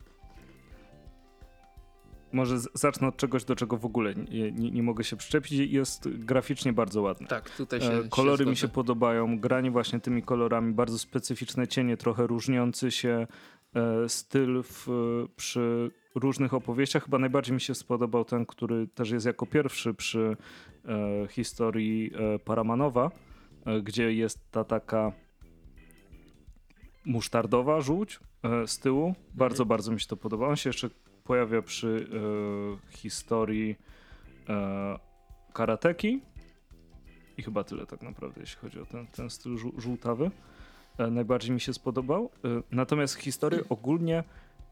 może zacznę od czegoś, do czego w ogóle nie, nie, nie, mogę się przyczepić. Jest graficznie bardzo ładny. Tak, tutaj się e, Kolory się mi się podobają, granie właśnie tymi kolorami, bardzo specyficzne cienie, trochę różniący się e, styl w, przy różnych opowieściach. Chyba najbardziej mi się spodobał ten, który też jest jako pierwszy przy e, historii e, Paramanowa E, gdzie jest ta taka musztardowa żółć e, z tyłu. Bardzo, mhm. bardzo mi się to podoba. On się jeszcze pojawia przy e, historii e, karateki. I chyba tyle tak naprawdę, jeśli chodzi o ten, ten styl żółtawy. E, najbardziej mi się spodobał. E, natomiast historie ogólnie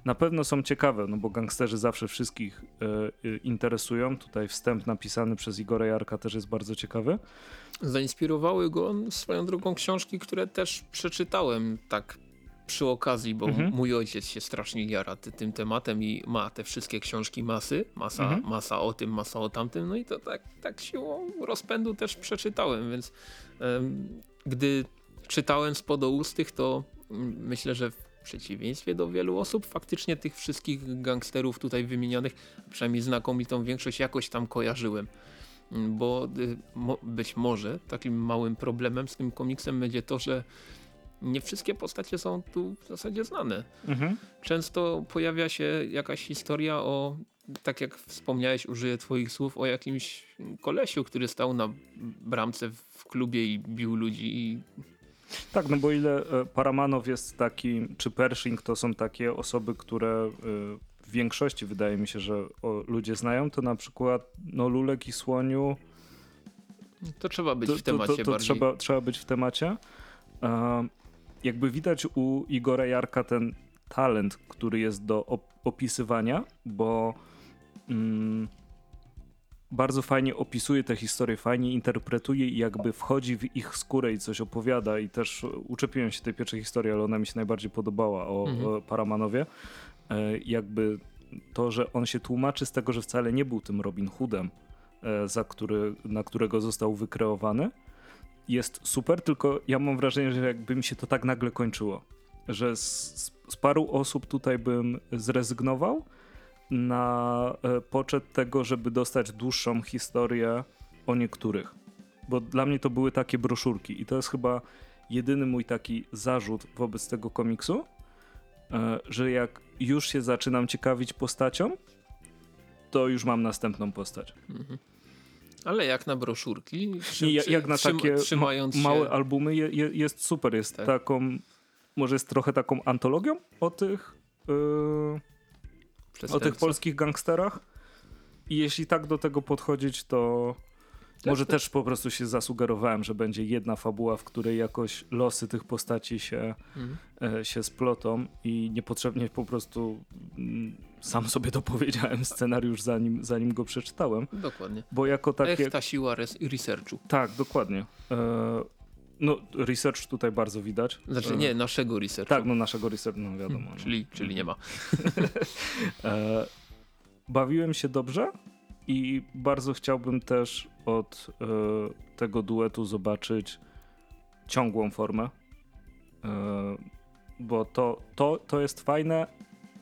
na pewno są ciekawe, no bo gangsterzy zawsze wszystkich e, interesują. Tutaj wstęp napisany przez Igora Jarka też jest bardzo ciekawy. Zainspirowały go swoją drugą książki, które też przeczytałem tak przy okazji, bo mhm. mój ojciec się strasznie jara tym tematem i ma te wszystkie książki masy, masa, mhm. masa o tym, masa o tamtym, no i to tak, tak siłą rozpędu też przeczytałem, więc um, gdy czytałem z podoustych, to myślę, że przeciwieństwie do wielu osób, faktycznie tych wszystkich gangsterów tutaj wymienionych, przynajmniej znakomitą większość jakoś tam kojarzyłem. Bo y, być może takim małym problemem z tym komiksem będzie to, że nie wszystkie postacie są tu w zasadzie znane. Mhm. Często pojawia się jakaś historia o, tak jak wspomniałeś, użyję twoich słów, o jakimś kolesiu, który stał na bramce w klubie i bił ludzi i tak, no bo ile e, Paramanow jest taki, czy Pershing to są takie osoby, które e, w większości wydaje mi się, że ludzie znają, to na przykład no Lulek i Słoniu to trzeba być to, w temacie to, to, to trzeba, trzeba być w temacie. E, jakby widać u Igora Jarka ten talent, który jest do opisywania, bo mm, bardzo fajnie opisuje te historie, fajnie interpretuje i jakby wchodzi w ich skórę i coś opowiada i też uczepiłem się tej pierwszej historii, ale ona mi się najbardziej podobała o, mhm. o Paramanowie. E, jakby to, że on się tłumaczy z tego, że wcale nie był tym Robin Hoodem, e, za który, na którego został wykreowany, jest super, tylko ja mam wrażenie, że jakby mi się to tak nagle kończyło, że z, z paru osób tutaj bym zrezygnował, na e, poczet tego, żeby dostać dłuższą historię o niektórych. Bo dla mnie to były takie broszurki i to jest chyba jedyny mój taki zarzut wobec tego komiksu, e, że jak już się zaczynam ciekawić postacią, to już mam następną postać. Mhm. Ale jak na broszurki, Nie, jak na takie trzymając małe się... albumy je, je, jest super. Jest tak. taką, może jest trochę taką antologią o tych... Yy o tych polskich gangsterach. I jeśli tak do tego podchodzić, to tak, może tak. też po prostu się zasugerowałem, że będzie jedna fabuła, w której jakoś losy tych postaci się, mhm. e, się splotą i niepotrzebnie po prostu mm, sam sobie dopowiedziałem scenariusz zanim, zanim go przeczytałem. Dokładnie. Bo jako takie... Ech, ta siła researchu. Tak, dokładnie. E, no, research tutaj bardzo widać. Znaczy nie, naszego researchu. Tak, no naszego researchu, no wiadomo. Hmm, czyli, czyli nie ma. e, bawiłem się dobrze i bardzo chciałbym też od e, tego duetu zobaczyć ciągłą formę. E, bo to, to, to jest fajne,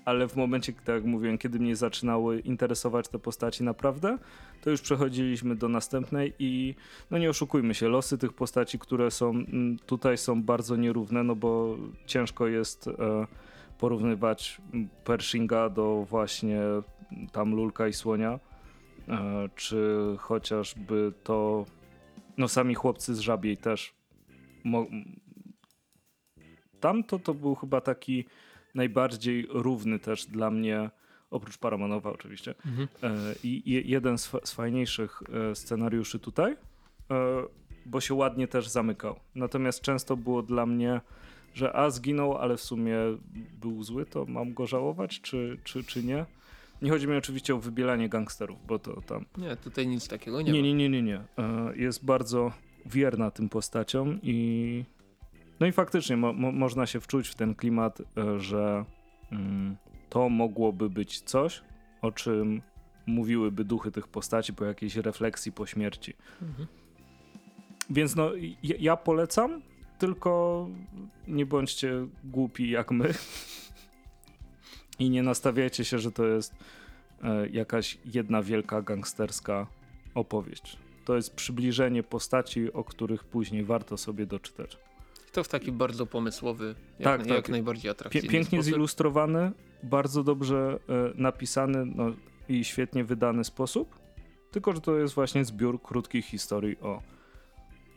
ale w momencie, tak jak mówiłem, kiedy mnie zaczynały interesować te postaci naprawdę, to już przechodziliśmy do następnej i no nie oszukujmy się, losy tych postaci, które są mm, tutaj są bardzo nierówne, no bo ciężko jest e, porównywać Pershinga do właśnie tam Lulka i Słonia, e, czy chociażby to no sami chłopcy z Żabiej też tam to, to był chyba taki najbardziej równy też dla mnie, oprócz Paramanowa oczywiście, mhm. E, i jeden z, z fajniejszych e, scenariuszy tutaj, e, bo się ładnie też zamykał. Natomiast często było dla mnie, że a zginął, ale w sumie był zły, to mam go żałować, czy, czy, czy nie? Nie chodzi mi oczywiście o wybielanie gangsterów, bo to tam... Nie, tutaj nic takiego nie nie, ma. Nie, nie, nie, nie. Jest bardzo wierna tym postaciom i no i faktycznie mo mo można się wczuć w ten klimat, e, że mm, to mogłoby być coś, o czym mówiłyby duchy tych postaci po jakiejś refleksji po śmierci. Mhm. Więc no, ja, ja polecam, tylko nie bądźcie głupi jak my i nie nastawiajcie się, że to jest e, jakaś jedna wielka gangsterska opowieść. To jest przybliżenie postaci, o których później warto sobie doczytać. To w taki bardzo pomysłowy, jak, tak, jak tak. najbardziej atrakcyjny Pięknie sposób. zilustrowany, bardzo dobrze e, napisany no, i świetnie wydany sposób. Tylko, że to jest właśnie zbiór krótkich historii o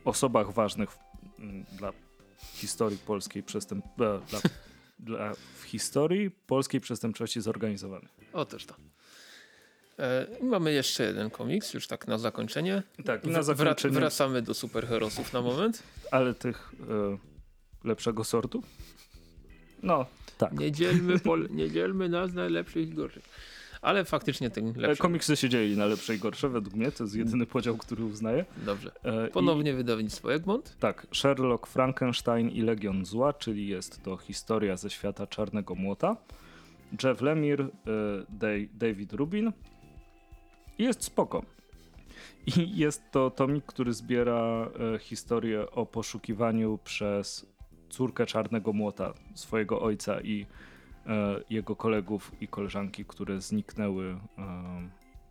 osobach ważnych w, dla historii polskiej przestęp... E, dla, dla, w historii polskiej przestępczości zorganizowanej. Otóż to. E, mamy jeszcze jeden komiks, już tak na zakończenie. Tak, na zakończenie. Wracamy do superherosów na moment. Ale tych e, lepszego sortu? No, tak. Nie dzielmy, pol, nie dzielmy nas na lepszych i gorszych. Ale faktycznie ten lepszy. E, komiksy się dzieli na lepsze i gorsze, według mnie. To jest jedyny podział, który uznaję. Dobrze. Ponownie I, wydawnictwo Egmont. Tak. Sherlock, Frankenstein i Legion Zła, czyli jest to historia ze świata Czarnego Młota. Jeff Lemire, David Rubin, jest spoko. I jest to tomik, który zbiera e, historię o poszukiwaniu przez córkę Czarnego Młota, swojego ojca i e, jego kolegów i koleżanki, które zniknęły, e,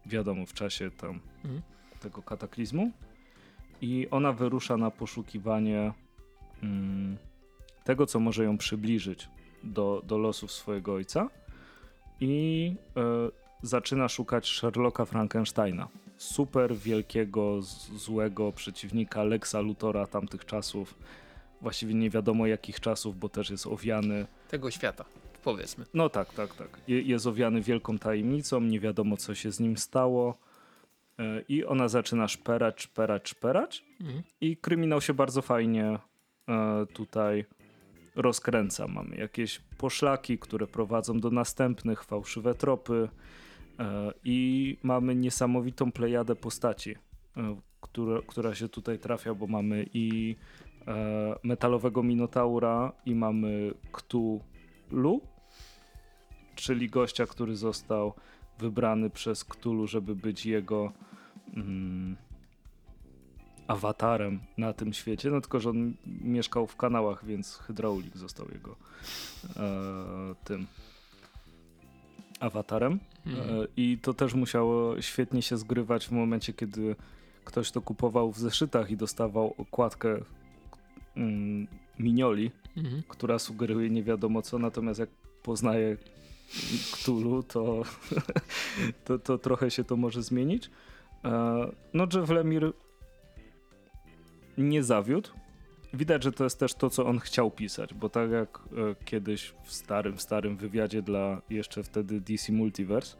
wiadomo, w czasie tam mhm. tego kataklizmu. I ona wyrusza na poszukiwanie mm, tego, co może ją przybliżyć do, do losów swojego ojca. I zaczyna szukać Sherlocka Frankensteina. Super wielkiego, złego przeciwnika Lexa Lutora tamtych czasów. Właściwie nie wiadomo jakich czasów, bo też jest owiany. Tego świata, powiedzmy. No tak, tak, tak. jest owiany wielką tajemnicą, nie wiadomo co się z nim stało. E, I ona zaczyna szperać, szperać, szperać. Mhm. I kryminał się bardzo fajnie e, tutaj rozkręca. Mamy jakieś poszlaki, które prowadzą do następnych, fałszywe tropy. I mamy niesamowitą plejadę postaci, e, która, która się tutaj trafia, bo mamy i e, metalowego Minotaura i mamy Cthulhu, czyli gościa, który został wybrany przez Cthulhu, żeby być jego mm, awatarem na tym świecie, no tylko, że on mieszkał w kanałach, więc hydraulik został jego e, tym awatarem. Mhm. I to też musiało świetnie się zgrywać w momencie, kiedy ktoś to kupował w zeszytach i dostawał okładkę mm, minioli, mhm. która sugeruje nie wiadomo co, natomiast jak poznaje Cthulhu, to, to, to trochę się to może zmienić. E, no Jeff Lemire nie zawiódł, widać, że to jest też to, co on chciał pisać, bo tak jak e, kiedyś w starym, starym wywiadzie dla jeszcze wtedy DC Multiverse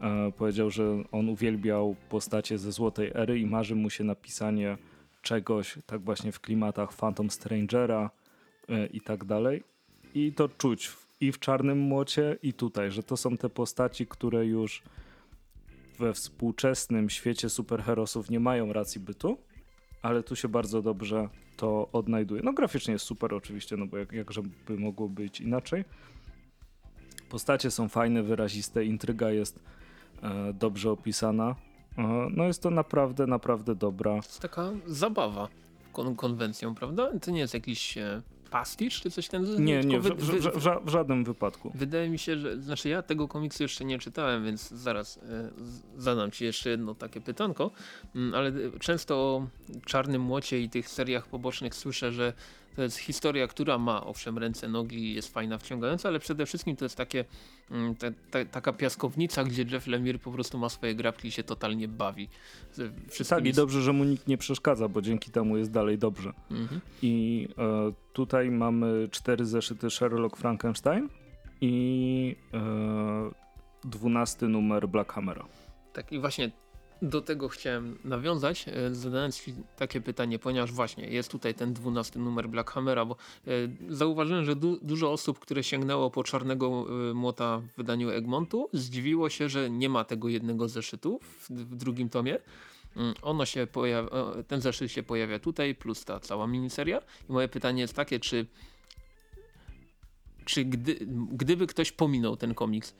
e, powiedział, że on uwielbiał postacie ze Złotej Ery i marzy mu się napisanie czegoś tak właśnie w klimatach Phantom Strangera e, i tak dalej. I to czuć i w Czarnym Młocie, i tutaj, że to są te postaci, które już we współczesnym świecie superherosów nie mają racji bytu, ale tu się bardzo dobrze to odnajduje. No graficznie jest super oczywiście, no bo jak, jakże by mogło być inaczej. Postacie są fajne, wyraziste, intryga jest e, dobrze opisana. E, no jest to naprawdę, naprawdę dobra. To jest taka zabawa kon konwencją, prawda? To nie jest jakiś e, pastisz czy coś ten? Nie, nie, w, w, żadnym wypadku. Wydaje mi się, że, znaczy ja tego komiksu jeszcze nie czytałem, więc zaraz e, zadam ci jeszcze jedno takie pytanko, mm, ale często o Czarnym Młocie i tych seriach pobocznych słyszę, że to jest historia, która ma owszem ręce, nogi, jest fajna, wciągająca, ale przede wszystkim to jest takie, mm, te, te, taka piaskownica, gdzie Jeff Lemire po prostu ma swoje grabki i się totalnie bawi. Tak i dobrze, że mu nikt nie przeszkadza, bo dzięki temu jest dalej dobrze. Mhm. I e, tutaj mamy cztery zeszyty Sherlock Frankenstein i e, dwunasty numer Black Hammera. Tak i właśnie do tego chciałem nawiązać, e, zadając Ci takie pytanie, ponieważ właśnie jest tutaj ten dwunasty numer Black Hammera, bo e, zauważyłem, że du dużo osób, które sięgnęło po czarnego e, młota w wydaniu Egmontu, zdziwiło się, że nie ma tego jednego zeszytu w, w drugim tomie. Mm, ono się pojawia, ten zeszyt się pojawia tutaj, plus ta cała miniseria. I moje pytanie jest takie, czy, czy gdy, gdyby ktoś pominął ten komiks,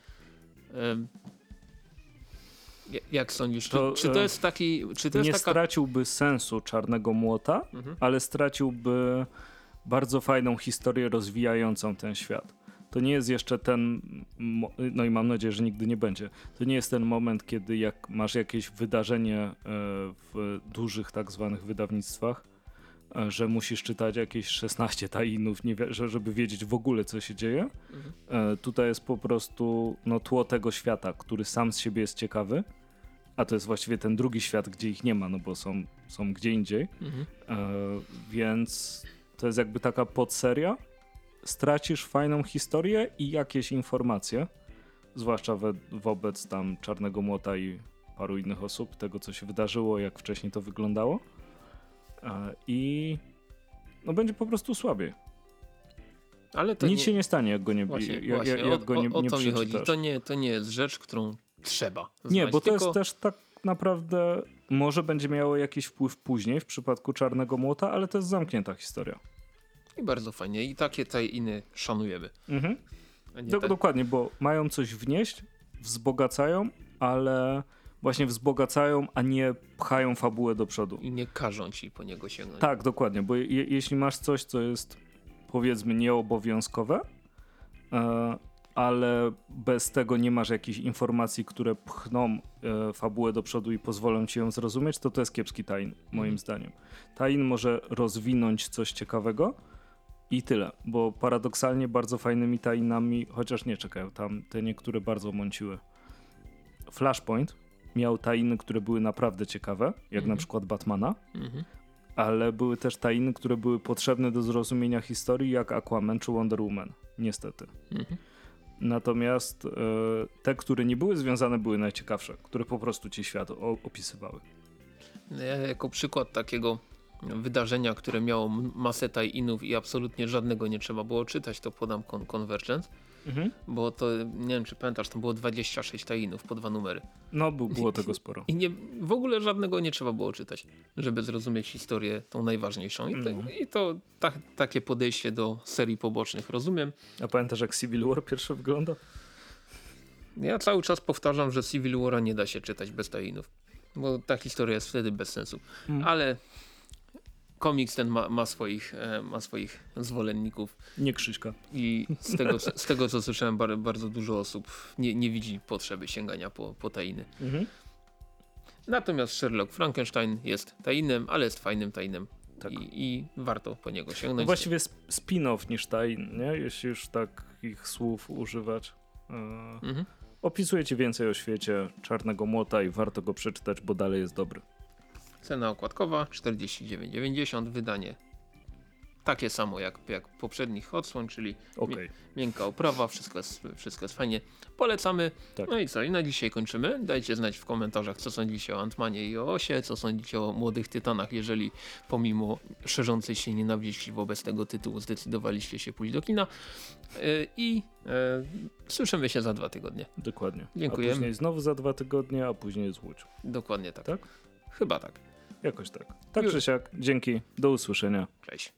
jak sądzisz? To, czy, czy, to e, jest taki... Czy to nie taka... straciłby sensu Czarnego Młota, mhm. ale straciłby bardzo fajną historię rozwijającą ten świat. To nie jest jeszcze ten, no i mam nadzieję, że nigdy nie będzie. To nie jest ten moment, kiedy jak masz jakieś wydarzenie e, w dużych tak zwanych wydawnictwach, że musisz czytać jakieś 16 tajinów, nie, żeby wiedzieć w ogóle co się dzieje. Mhm. Tutaj jest po prostu no, tło tego świata, który sam z siebie jest ciekawy a to jest właściwie ten drugi świat, gdzie ich nie ma, no bo są, są gdzie indziej. Mhm. E, więc to jest jakby taka podseria. Stracisz fajną historię i jakieś informacje, zwłaszcza we, wobec tam Czarnego Młota i paru innych osób, tego co się wydarzyło, jak wcześniej to wyglądało. I no będzie po prostu słabiej. Ale Nic nie... się nie stanie, jak go nie, właśnie, jak, właśnie. jak go nie, o, o to mi chodzi. To nie, to nie jest rzecz, którą trzeba. Znać. Nie, bo to Tylko... jest też tak naprawdę, może będzie miało jakiś wpływ później w przypadku Czarnego Młota, ale to jest zamknięta historia. I bardzo fajnie. I takie tajiny szanujemy. Mhm. Do, tak... Dokładnie, bo mają coś wnieść, wzbogacają, ale właśnie wzbogacają, a nie pchają fabułę do przodu. I nie każą ci po niego sięgnąć. Tak, dokładnie, bo je, jeśli masz coś, co jest powiedzmy nieobowiązkowe, e, ale bez tego nie masz jakichś informacji, które pchną e, fabułę do przodu i pozwolą ci ją zrozumieć, to to jest kiepski tain, moim mhm. zdaniem. Tain może rozwinąć coś ciekawego i tyle, bo paradoksalnie bardzo fajnymi tainami, chociaż nie czekają, tam te niektóre bardzo mąciły. Flashpoint miał tainy, które były naprawdę ciekawe, jak mhm. na przykład Batmana, mhm. ale były też tainy, które były potrzebne do zrozumienia historii, jak Aquaman czy Wonder Woman, niestety. Mhm. Natomiast e, te, które nie były związane, były najciekawsze, które po prostu ci świat opisywały. Ja jako przykład takiego wydarzenia, które miało masę tie-inów i absolutnie żadnego nie trzeba było czytać, to podam Con Convergence Mhm. Bo to, nie wiem czy pamiętasz, to było 26 tajinów po dwa numery. No, było tego sporo. I nie, w ogóle żadnego nie trzeba było czytać, żeby zrozumieć historię tą najważniejszą. I, to, mhm. i to ta, takie podejście do serii pobocznych rozumiem. A pamiętasz jak Civil War pierwszy wygląda? Ja cały czas powtarzam, że Civil War nie da się czytać bez tajinów. Bo ta historia jest wtedy bez sensu. Mhm. Ale komiks ten ma, ma, swoich, e, ma swoich zwolenników. Nie Krzyśka. I z tego, z tego co słyszałem, bardzo, dużo osób nie, nie widzi potrzeby sięgania po, po tajiny. Mhm. Natomiast Sherlock Frankenstein jest tajinem, ale jest fajnym tajinem. Tak. I, I, warto po niego sięgnąć. No właściwie spin-off niż tajn, nie? jeśli już takich słów używać. E, mhm. Opisujecie więcej o świecie Czarnego Młota i warto go przeczytać, bo dalej jest dobry. Cena okładkowa 49,90, wydanie takie samo jak, jak poprzednich odsłon, czyli Okej. miękka oprawa, wszystko jest, wszystko jest fajnie. Polecamy. Tak. No i co, i na dzisiaj kończymy. Dajcie znać w komentarzach, co sądzicie o Antmanie i o Osie, co sądzicie o Młodych Tytanach, jeżeli pomimo szerzącej się nienawiści wobec tego tytułu zdecydowaliście się pójść do kina. Yy, I yy, słyszymy się za dwa tygodnie. Dokładnie. Dziękujemy. A później znowu za dwa tygodnie, a później z Łódź. Dokładnie tak. Tak? Chyba tak. Jakoś tak. Tak czy siak. Dzięki. Do usłyszenia. Cześć.